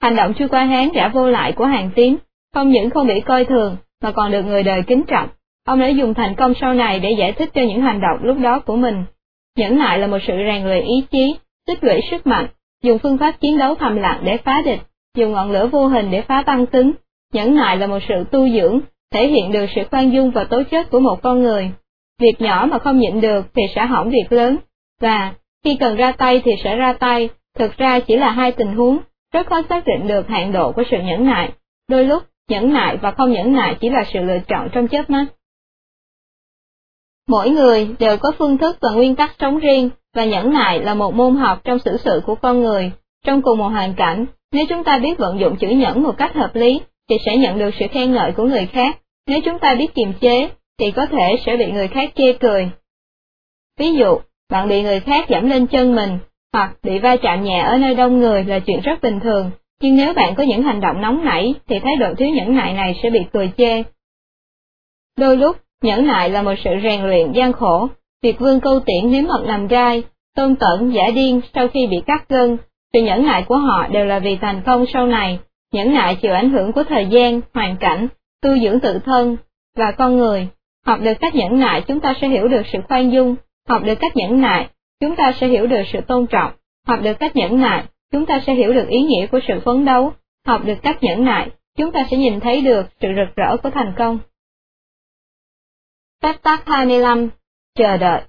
Hành động chui qua hán trả vô lại của hàng tín, không những không bị coi thường, mà còn được người đời kính trọng. Ông đã dùng thành công sau này để giải thích cho những hành động lúc đó của mình. Nhẫn nại là một sự rèn luyện ý chí, tích lũy sức mạnh, dùng phương pháp chiến đấu thầm lặng để phá địch, dùng ngọn lửa vô hình để phá tăng cứng. Nhẫn nại là một sự tu dưỡng, thể hiện được sự khoan dung và tố chất của một con người. Việc nhỏ mà không nhịn được thì sẽ hỏng việc lớn, và khi cần ra tay thì sẽ ra tay, thực ra chỉ là hai tình huống, rất khó xác định được hạn độ của sự nhẫn nại. Đôi lúc, nhẫn nại và không nhẫn nại chỉ là sự lựa chọn trong chớp mắt. Mỗi người đều có phương thức và nguyên tắc sống riêng, và nhẫn nại là một môn học trong xử sự của con người. Trong cùng một hoàn cảnh, nếu chúng ta biết vận dụng chữ nhẫn một cách hợp lý, thì sẽ nhận được sự khen ngợi của người khác. Nếu chúng ta biết kiềm chế, thì có thể sẽ bị người khác chê cười. Ví dụ, bạn bị người khác giảm lên chân mình, hoặc bị va chạm nhẹ ở nơi đông người là chuyện rất bình thường, nhưng nếu bạn có những hành động nóng nảy thì thái độ thiếu nhẫn nại này sẽ bị cười chê. Đôi lúc, nhẫn nại là một sự rèn luyện gian khổ, việc vương câu tiễn nếm mật làm gai, tôn tẩn giả điên sau khi bị cắt gân, sự nhẫn nại của họ đều là vì thành công sau này, nhẫn nại chịu ảnh hưởng của thời gian, hoàn cảnh, tu dưỡng tự thân và con người. Học được cách nhẫn nại chúng ta sẽ hiểu được sự khoan dung, học được cách nhẫn nại chúng ta sẽ hiểu được sự tôn trọng, học được cách nhẫn nại, chúng ta sẽ hiểu được ý nghĩa của sự phấn đấu, học được cách nhẫn nại, chúng ta sẽ nhìn thấy được sự rực rỡ của thành công. Phép tắc 25. Chờ đợi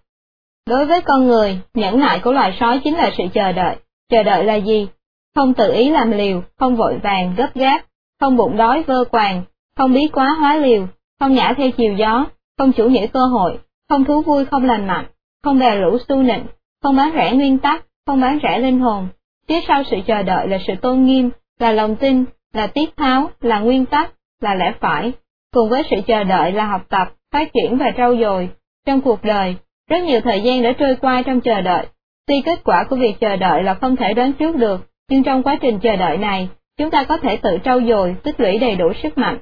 Đối với con người, nhẫn nại của loài sói chính là sự chờ đợi. Chờ đợi là gì? Không tự ý làm liều, không vội vàng, gấp gáp, không bụng đói vơ quàng, không bí quá hóa liều, không nhả theo chiều gió, không chủ nghĩa cơ hội, không thú vui không lành mạnh, không bè lũ su nịnh, không bán rẻ nguyên tắc, không bán rẻ linh hồn. Phía sau sự chờ đợi là sự tôn nghiêm, là lòng tin, là tiết tháo, là nguyên tắc, là lẽ phải. Cùng với sự chờ đợi là học tập, phát triển và trau dồi. Trong cuộc đời, rất nhiều thời gian đã trôi qua trong chờ đợi. Tuy kết quả của việc chờ đợi là không thể đoán trước được, nhưng trong quá trình chờ đợi này, chúng ta có thể tự trau dồi, tích lũy đầy đủ sức mạnh.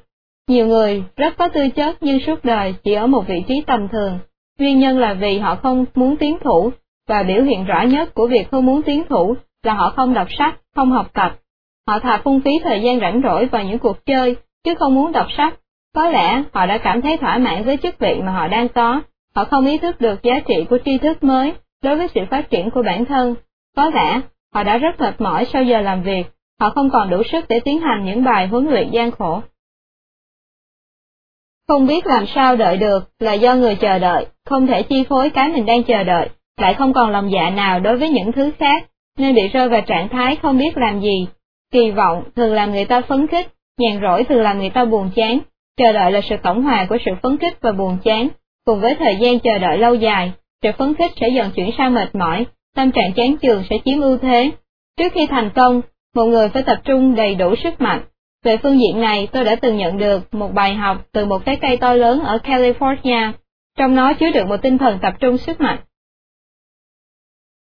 Nhiều người rất có tư chất nhưng suốt đời chỉ ở một vị trí tầm thường. Nguyên nhân là vì họ không muốn tiến thủ, và biểu hiện rõ nhất của việc không muốn tiến thủ là họ không đọc sách, không học tập. Họ thà phung phí thời gian rảnh rỗi vào những cuộc chơi, chứ không muốn đọc sách. Có lẽ họ đã cảm thấy thỏa mãn với chức vị mà họ đang có, họ không ý thức được giá trị của tri thức mới đối với sự phát triển của bản thân. Có lẽ họ đã rất mệt mỏi sau giờ làm việc, họ không còn đủ sức để tiến hành những bài huấn luyện gian khổ. Không biết làm sao đợi được là do người chờ đợi, không thể chi phối cái mình đang chờ đợi, lại không còn lòng dạ nào đối với những thứ khác, nên bị rơi vào trạng thái không biết làm gì. Kỳ vọng thường làm người ta phấn khích, nhàn rỗi thường làm người ta buồn chán, chờ đợi là sự tổng hòa của sự phấn khích và buồn chán, cùng với thời gian chờ đợi lâu dài, sự phấn khích sẽ dần chuyển sang mệt mỏi, tâm trạng chán chường sẽ chiếm ưu thế. Trước khi thành công, một người phải tập trung đầy đủ sức mạnh. Về phương diện này, tôi đã từng nhận được một bài học từ một cái cây to lớn ở California, trong nó chứa được một tinh thần tập trung sức mạnh.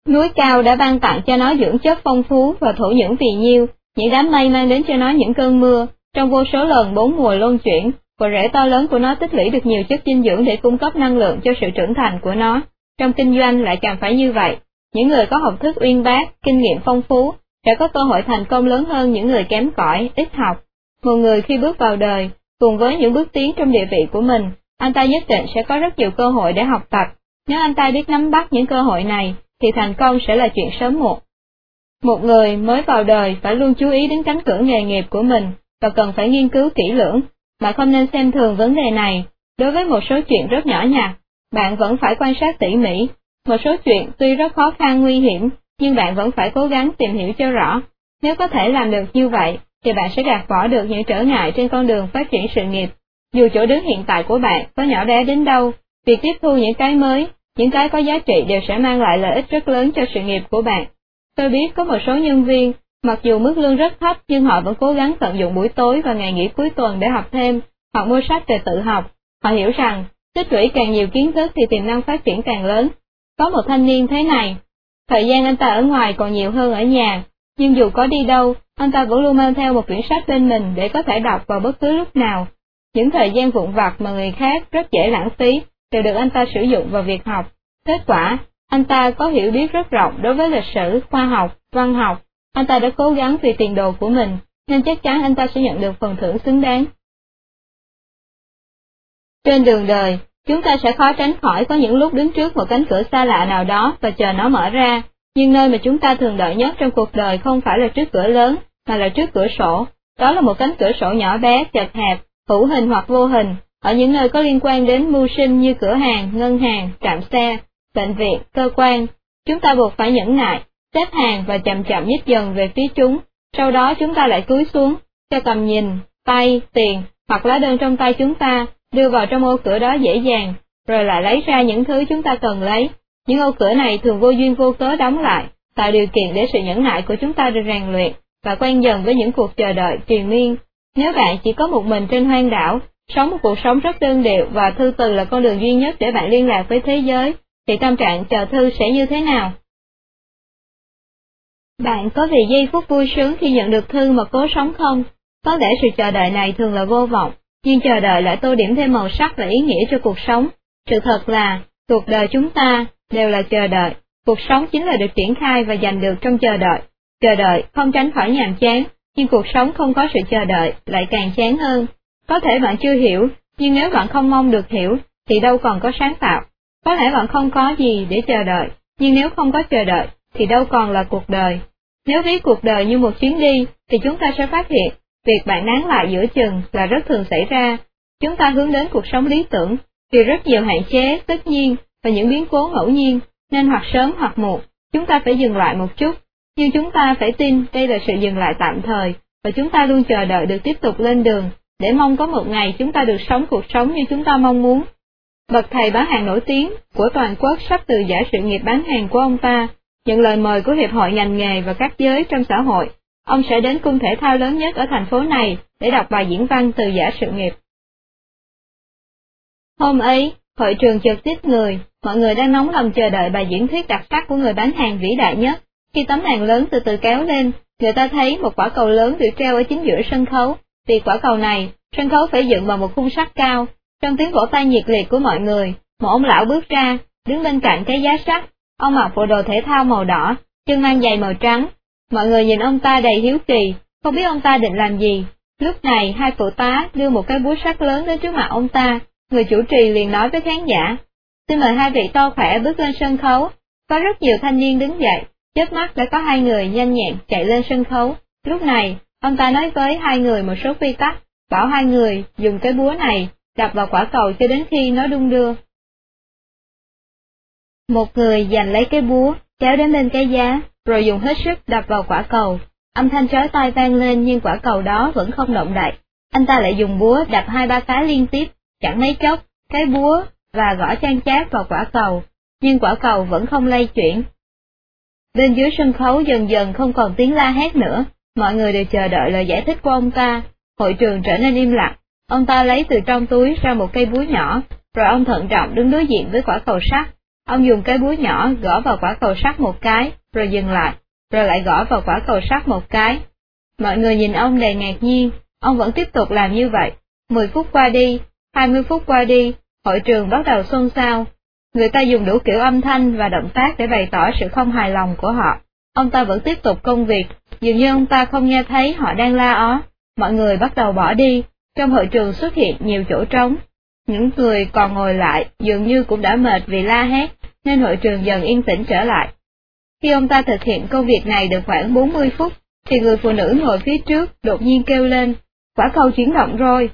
Núi cao đã ban tặng cho nó dưỡng chất phong phú và thổ nhưỡng vì nhiêu, những đám mây mang đến cho nó những cơn mưa, trong vô số lần bốn mùa luân chuyển, và rễ to lớn của nó tích lũy được nhiều chất dinh dưỡng để cung cấp năng lượng cho sự trưởng thành của nó. Trong kinh doanh lại càng phải như vậy, những người có học thức uyên bác, kinh nghiệm phong phú, sẽ có cơ hội thành công lớn hơn những người kém cỏi, ít học. Một người khi bước vào đời, cùng với những bước tiến trong địa vị của mình, anh ta nhất định sẽ có rất nhiều cơ hội để học tập. Nếu anh ta biết nắm bắt những cơ hội này, thì thành công sẽ là chuyện sớm muộn. Một người mới vào đời phải luôn chú ý đến cánh cửa nghề nghiệp của mình và cần phải nghiên cứu kỹ lưỡng, mà không nên xem thường vấn đề này. Đối với một số chuyện rất nhỏ nhặt, bạn vẫn phải quan sát tỉ mỉ. Một số chuyện tuy rất khó khăn nguy hiểm, nhưng bạn vẫn phải cố gắng tìm hiểu cho rõ. Nếu có thể làm được như vậy, thì bạn sẽ gạt bỏ được những trở ngại trên con đường phát triển sự nghiệp. Dù chỗ đứng hiện tại của bạn có nhỏ bé đến đâu, việc tiếp thu những cái mới, những cái có giá trị đều sẽ mang lại lợi ích rất lớn cho sự nghiệp của bạn. Tôi biết có một số nhân viên, mặc dù mức lương rất thấp nhưng họ vẫn cố gắng tận dụng buổi tối và ngày nghỉ cuối tuần để học thêm, hoặc mua sách về tự học. Họ hiểu rằng, tích lũy càng nhiều kiến thức thì tiềm năng phát triển càng lớn. Có một thanh niên thế này, thời gian anh ta ở ngoài còn nhiều hơn ở nhà, nhưng dù có đi đâu, anh ta vẫn luôn mang theo một quyển sách bên mình để có thể đọc vào bất cứ lúc nào. Những thời gian vụn vặt mà người khác rất dễ lãng phí, đều được anh ta sử dụng vào việc học. Kết quả, anh ta có hiểu biết rất rộng đối với lịch sử, khoa học, văn học. Anh ta đã cố gắng vì tiền đồ của mình, nên chắc chắn anh ta sẽ nhận được phần thưởng xứng đáng. Trên đường đời, chúng ta sẽ khó tránh khỏi có những lúc đứng trước một cánh cửa xa lạ nào đó và chờ nó mở ra, nhưng nơi mà chúng ta thường đợi nhất trong cuộc đời không phải là trước cửa lớn, mà là trước cửa sổ. Đó là một cánh cửa sổ nhỏ bé, chật hẹp, hữu hình hoặc vô hình, ở những nơi có liên quan đến mưu sinh như cửa hàng, ngân hàng, trạm xe, bệnh viện, cơ quan. Chúng ta buộc phải nhẫn nại, xếp hàng và chậm chậm nhích dần về phía chúng, sau đó chúng ta lại cúi xuống, cho tầm nhìn, tay, tiền hoặc lá đơn trong tay chúng ta đưa vào trong ô cửa đó dễ dàng, rồi lại lấy ra những thứ chúng ta cần lấy. Những ô cửa này thường vô duyên vô cớ đóng lại, tạo điều kiện để sự nhẫn nại của chúng ta được rèn luyện và quen dần với những cuộc chờ đợi triền miên. Nếu bạn chỉ có một mình trên hoang đảo, sống một cuộc sống rất đơn điệu và thư từ là con đường duy nhất để bạn liên lạc với thế giới, thì tâm trạng chờ thư sẽ như thế nào? Bạn có vì giây phút vui sướng khi nhận được thư mà cố sống không? Có lẽ sự chờ đợi này thường là vô vọng, nhưng chờ đợi lại tô điểm thêm màu sắc và ý nghĩa cho cuộc sống. Sự thật là, cuộc đời chúng ta đều là chờ đợi, cuộc sống chính là được triển khai và giành được trong chờ đợi. Chờ đợi không tránh khỏi nhàm chán, nhưng cuộc sống không có sự chờ đợi lại càng chán hơn. Có thể bạn chưa hiểu, nhưng nếu bạn không mong được hiểu, thì đâu còn có sáng tạo. Có lẽ bạn không có gì để chờ đợi, nhưng nếu không có chờ đợi, thì đâu còn là cuộc đời. Nếu ví cuộc đời như một chuyến đi, thì chúng ta sẽ phát hiện, việc bạn nán lại giữa chừng là rất thường xảy ra. Chúng ta hướng đến cuộc sống lý tưởng, vì rất nhiều hạn chế, tất nhiên, và những biến cố ngẫu nhiên, nên hoặc sớm hoặc muộn, chúng ta phải dừng lại một chút. Nhưng chúng ta phải tin đây là sự dừng lại tạm thời, và chúng ta luôn chờ đợi được tiếp tục lên đường, để mong có một ngày chúng ta được sống cuộc sống như chúng ta mong muốn. Bậc thầy bán hàng nổi tiếng của toàn quốc sắp từ giả sự nghiệp bán hàng của ông ta, nhận lời mời của Hiệp hội ngành nghề và các giới trong xã hội. Ông sẽ đến cung thể thao lớn nhất ở thành phố này để đọc bài diễn văn từ giả sự nghiệp. Hôm ấy, hội trường chợt tiếp người, mọi người đang nóng lòng chờ đợi bài diễn thuyết đặc sắc của người bán hàng vĩ đại nhất. Khi tấm đàn lớn từ từ kéo lên, người ta thấy một quả cầu lớn được treo ở chính giữa sân khấu. Vì quả cầu này, sân khấu phải dựng bằng một khung sắt cao, trong tiếng vỗ tay nhiệt liệt của mọi người, một ông lão bước ra, đứng bên cạnh cái giá sắt, ông mặc bộ đồ thể thao màu đỏ, chân mang giày màu trắng. Mọi người nhìn ông ta đầy hiếu kỳ, không biết ông ta định làm gì. Lúc này hai phụ tá đưa một cái búa sắt lớn đến trước mặt ông ta, người chủ trì liền nói với khán giả. Xin mời hai vị to khỏe bước lên sân khấu. Có rất nhiều thanh niên đứng dậy, chớp mắt đã có hai người nhanh nhẹn chạy lên sân khấu, Lúc này, ông ta nói với hai người một số quy tắc, bảo hai người dùng cái búa này đập vào quả cầu cho đến khi nó đung đưa. Một người giành lấy cái búa, kéo đến bên cái giá, rồi dùng hết sức đập vào quả cầu. Âm thanh chói tai vang lên nhưng quả cầu đó vẫn không động đậy. Anh ta lại dùng búa đập hai ba cái liên tiếp, chẳng mấy chốc, cái búa và gõ chan chát vào quả cầu, nhưng quả cầu vẫn không lay chuyển. Bên dưới sân khấu dần dần không còn tiếng la hét nữa, mọi người đều chờ đợi lời giải thích của ông ta. Hội trường trở nên im lặng, ông ta lấy từ trong túi ra một cây búa nhỏ, rồi ông thận trọng đứng đối diện với quả cầu sắt. Ông dùng cái búa nhỏ gõ vào quả cầu sắt một cái, rồi dừng lại, rồi lại gõ vào quả cầu sắt một cái. Mọi người nhìn ông đầy ngạc nhiên, ông vẫn tiếp tục làm như vậy. Mười phút qua đi, hai mươi phút qua đi, hội trường bắt đầu xôn xao. Người ta dùng đủ kiểu âm thanh và động tác để bày tỏ sự không hài lòng của họ. Ông ta vẫn tiếp tục công việc, dường như ông ta không nghe thấy họ đang la ó. Mọi người bắt đầu bỏ đi, trong hội trường xuất hiện nhiều chỗ trống. Những người còn ngồi lại dường như cũng đã mệt vì la hét, nên hội trường dần yên tĩnh trở lại. Khi ông ta thực hiện công việc này được khoảng 40 phút, thì người phụ nữ ngồi phía trước đột nhiên kêu lên, quả cầu chuyển động rồi.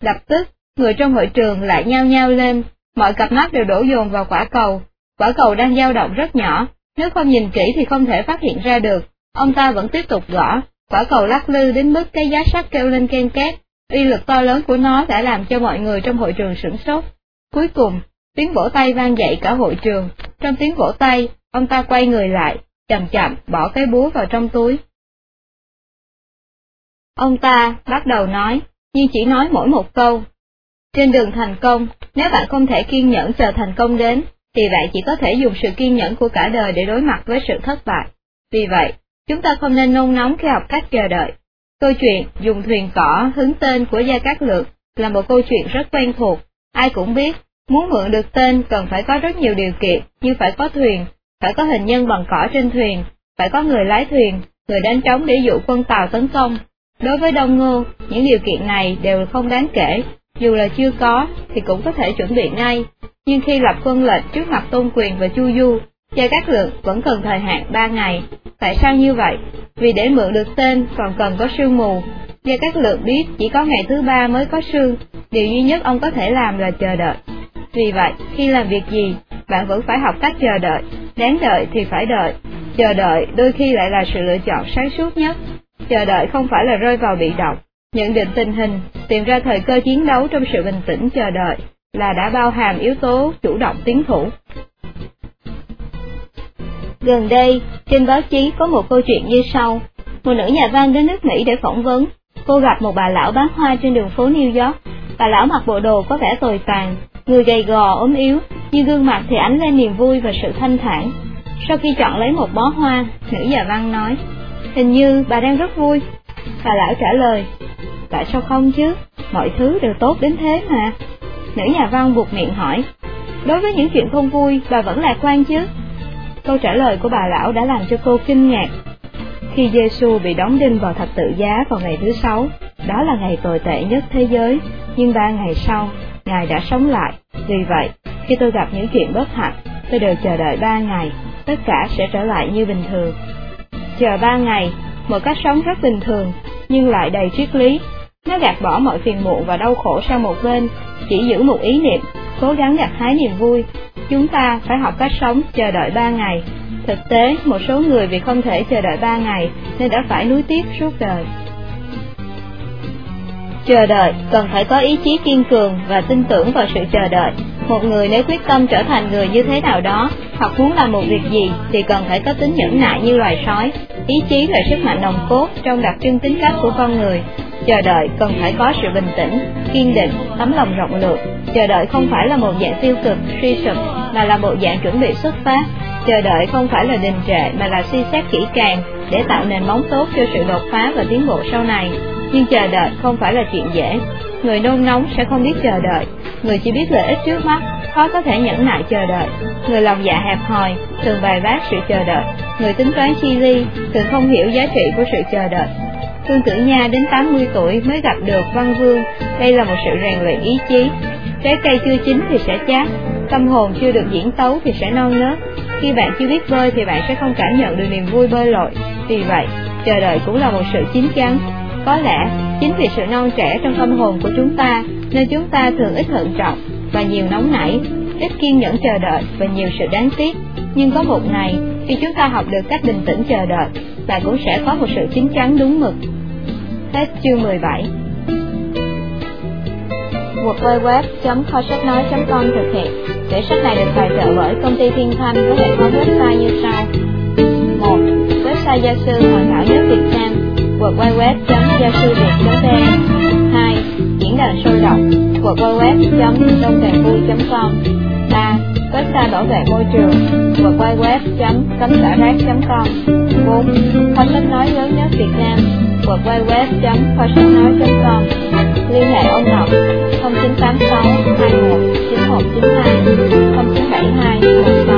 Lập tức, người trong hội trường lại nhao nhao lên, mọi cặp mắt đều đổ dồn vào quả cầu. Quả cầu đang dao động rất nhỏ, nếu không nhìn kỹ thì không thể phát hiện ra được. Ông ta vẫn tiếp tục gõ, quả cầu lắc lư đến mức cái giá sắt kêu lên ken két, uy lực to lớn của nó đã làm cho mọi người trong hội trường sửng sốt. Cuối cùng, tiếng vỗ tay vang dậy cả hội trường, trong tiếng vỗ tay, ông ta quay người lại, chậm chậm bỏ cái búa vào trong túi. Ông ta bắt đầu nói, nhưng chỉ nói mỗi một câu. Trên đường thành công, nếu bạn không thể kiên nhẫn chờ thành công đến, thì bạn chỉ có thể dùng sự kiên nhẫn của cả đời để đối mặt với sự thất bại. Vì vậy, chúng ta không nên nôn nóng khi học cách chờ đợi. Câu chuyện dùng thuyền cỏ hứng tên của Gia Cát Lượng là một câu chuyện rất quen thuộc, ai cũng biết, muốn mượn được tên cần phải có rất nhiều điều kiện như phải có thuyền, phải có hình nhân bằng cỏ trên thuyền, phải có người lái thuyền, người đánh trống để dụ quân tàu tấn công. Đối với Đông Ngô, những điều kiện này đều không đáng kể, dù là chưa có thì cũng có thể chuẩn bị ngay, nhưng khi lập quân lệnh trước mặt Tôn Quyền và Chu Du, Gia Cát Lượng vẫn cần thời hạn 3 ngày. Tại sao như vậy? Vì để mượn được tên còn cần có sương mù. Gia Cát Lượng biết chỉ có ngày thứ ba mới có sương, điều duy nhất ông có thể làm là chờ đợi. Vì vậy, khi làm việc gì, bạn vẫn phải học cách chờ đợi, đáng đợi thì phải đợi. Chờ đợi đôi khi lại là sự lựa chọn sáng suốt nhất. Chờ đợi không phải là rơi vào bị động, nhận định tình hình, tìm ra thời cơ chiến đấu trong sự bình tĩnh chờ đợi, là đã bao hàm yếu tố chủ động tiến thủ. Gần đây, trên báo chí có một câu chuyện như sau. Một nữ nhà văn đến nước Mỹ để phỏng vấn, cô gặp một bà lão bán hoa trên đường phố New York. Bà lão mặc bộ đồ có vẻ tồi tàn, người gầy gò ốm yếu, nhưng gương mặt thì ánh lên niềm vui và sự thanh thản. Sau khi chọn lấy một bó hoa, nữ nhà văn nói, hình như bà đang rất vui. Bà lão trả lời, tại sao không chứ, mọi thứ đều tốt đến thế mà. Nữ nhà văn buộc miệng hỏi, đối với những chuyện không vui, bà vẫn lạc quan chứ? Câu trả lời của bà lão đã làm cho cô kinh ngạc. Khi Giêsu bị đóng đinh vào thập tự giá vào ngày thứ sáu, đó là ngày tồi tệ nhất thế giới, nhưng ba ngày sau, Ngài đã sống lại. Vì vậy, khi tôi gặp những chuyện bất hạnh, tôi đều chờ đợi ba ngày, tất cả sẽ trở lại như bình thường. Chờ ba ngày, một cách sống rất bình thường, nhưng lại đầy triết lý. Nó gạt bỏ mọi phiền muộn và đau khổ sang một bên, chỉ giữ một ý niệm, cố gắng gặt hái niềm vui. Chúng ta phải học cách sống chờ đợi ba ngày. Thực tế, một số người vì không thể chờ đợi ba ngày nên đã phải nuối tiếc suốt đời. Chờ đợi cần phải có ý chí kiên cường và tin tưởng vào sự chờ đợi. Một người nếu quyết tâm trở thành người như thế nào đó, hoặc muốn làm một việc gì thì cần phải có tính nhẫn nại như loài sói. Ý chí là sức mạnh nồng cốt trong đặc trưng tính cách của con người. Chờ đợi cần phải có sự bình tĩnh, kiên định, tấm lòng rộng lượng. Chờ đợi không phải là một dạng tiêu cực, suy sụp, mà là một dạng chuẩn bị xuất phát. Chờ đợi không phải là đình trệ mà là suy xét kỹ càng để tạo nền móng tốt cho sự đột phá và tiến bộ sau này. Nhưng chờ đợi không phải là chuyện dễ. Người nôn nóng sẽ không biết chờ đợi, người chỉ biết lợi ích trước mắt, khó có thể nhẫn nại chờ đợi. Người lòng dạ hẹp hòi, thường bài bác sự chờ đợi. Người tính toán chi ly, thường không hiểu giá trị của sự chờ đợi. Tương Tử Nha đến 80 tuổi mới gặp được Văn Vương, đây là một sự rèn luyện ý chí. Trái cây chưa chín thì sẽ chát, tâm hồn chưa được diễn tấu thì sẽ non nớt. Khi bạn chưa biết bơi thì bạn sẽ không cảm nhận được niềm vui bơi lội. Vì vậy, chờ đợi cũng là một sự chín chắn. Có lẽ, chính vì sự non trẻ trong tâm hồn của chúng ta, nên chúng ta thường ít thận trọng và nhiều nóng nảy, ít kiên nhẫn chờ đợi và nhiều sự đáng tiếc. Nhưng có một ngày, khi chúng ta học được cách bình tĩnh chờ đợi, bạn cũng sẽ có một sự chín chắn đúng mực. Hết chương 17 www sách nói com thực hiện. Quyển sách này được tài trợ bởi công ty Thiên Thanh với hệ thống website như sau. 1. Website gia sư hoàn thảo nước Việt Nam www.giasưviệt.vn 2. Diễn đàn sôi động www.đông vui.com 3. Website bảo vệ môi trường www.cấm-rác.com 4. Kho sách nói lớn nhất Việt Nam www.khoasachnói.com Liên hệ ông Ngọc 0986 21 9192 0972 16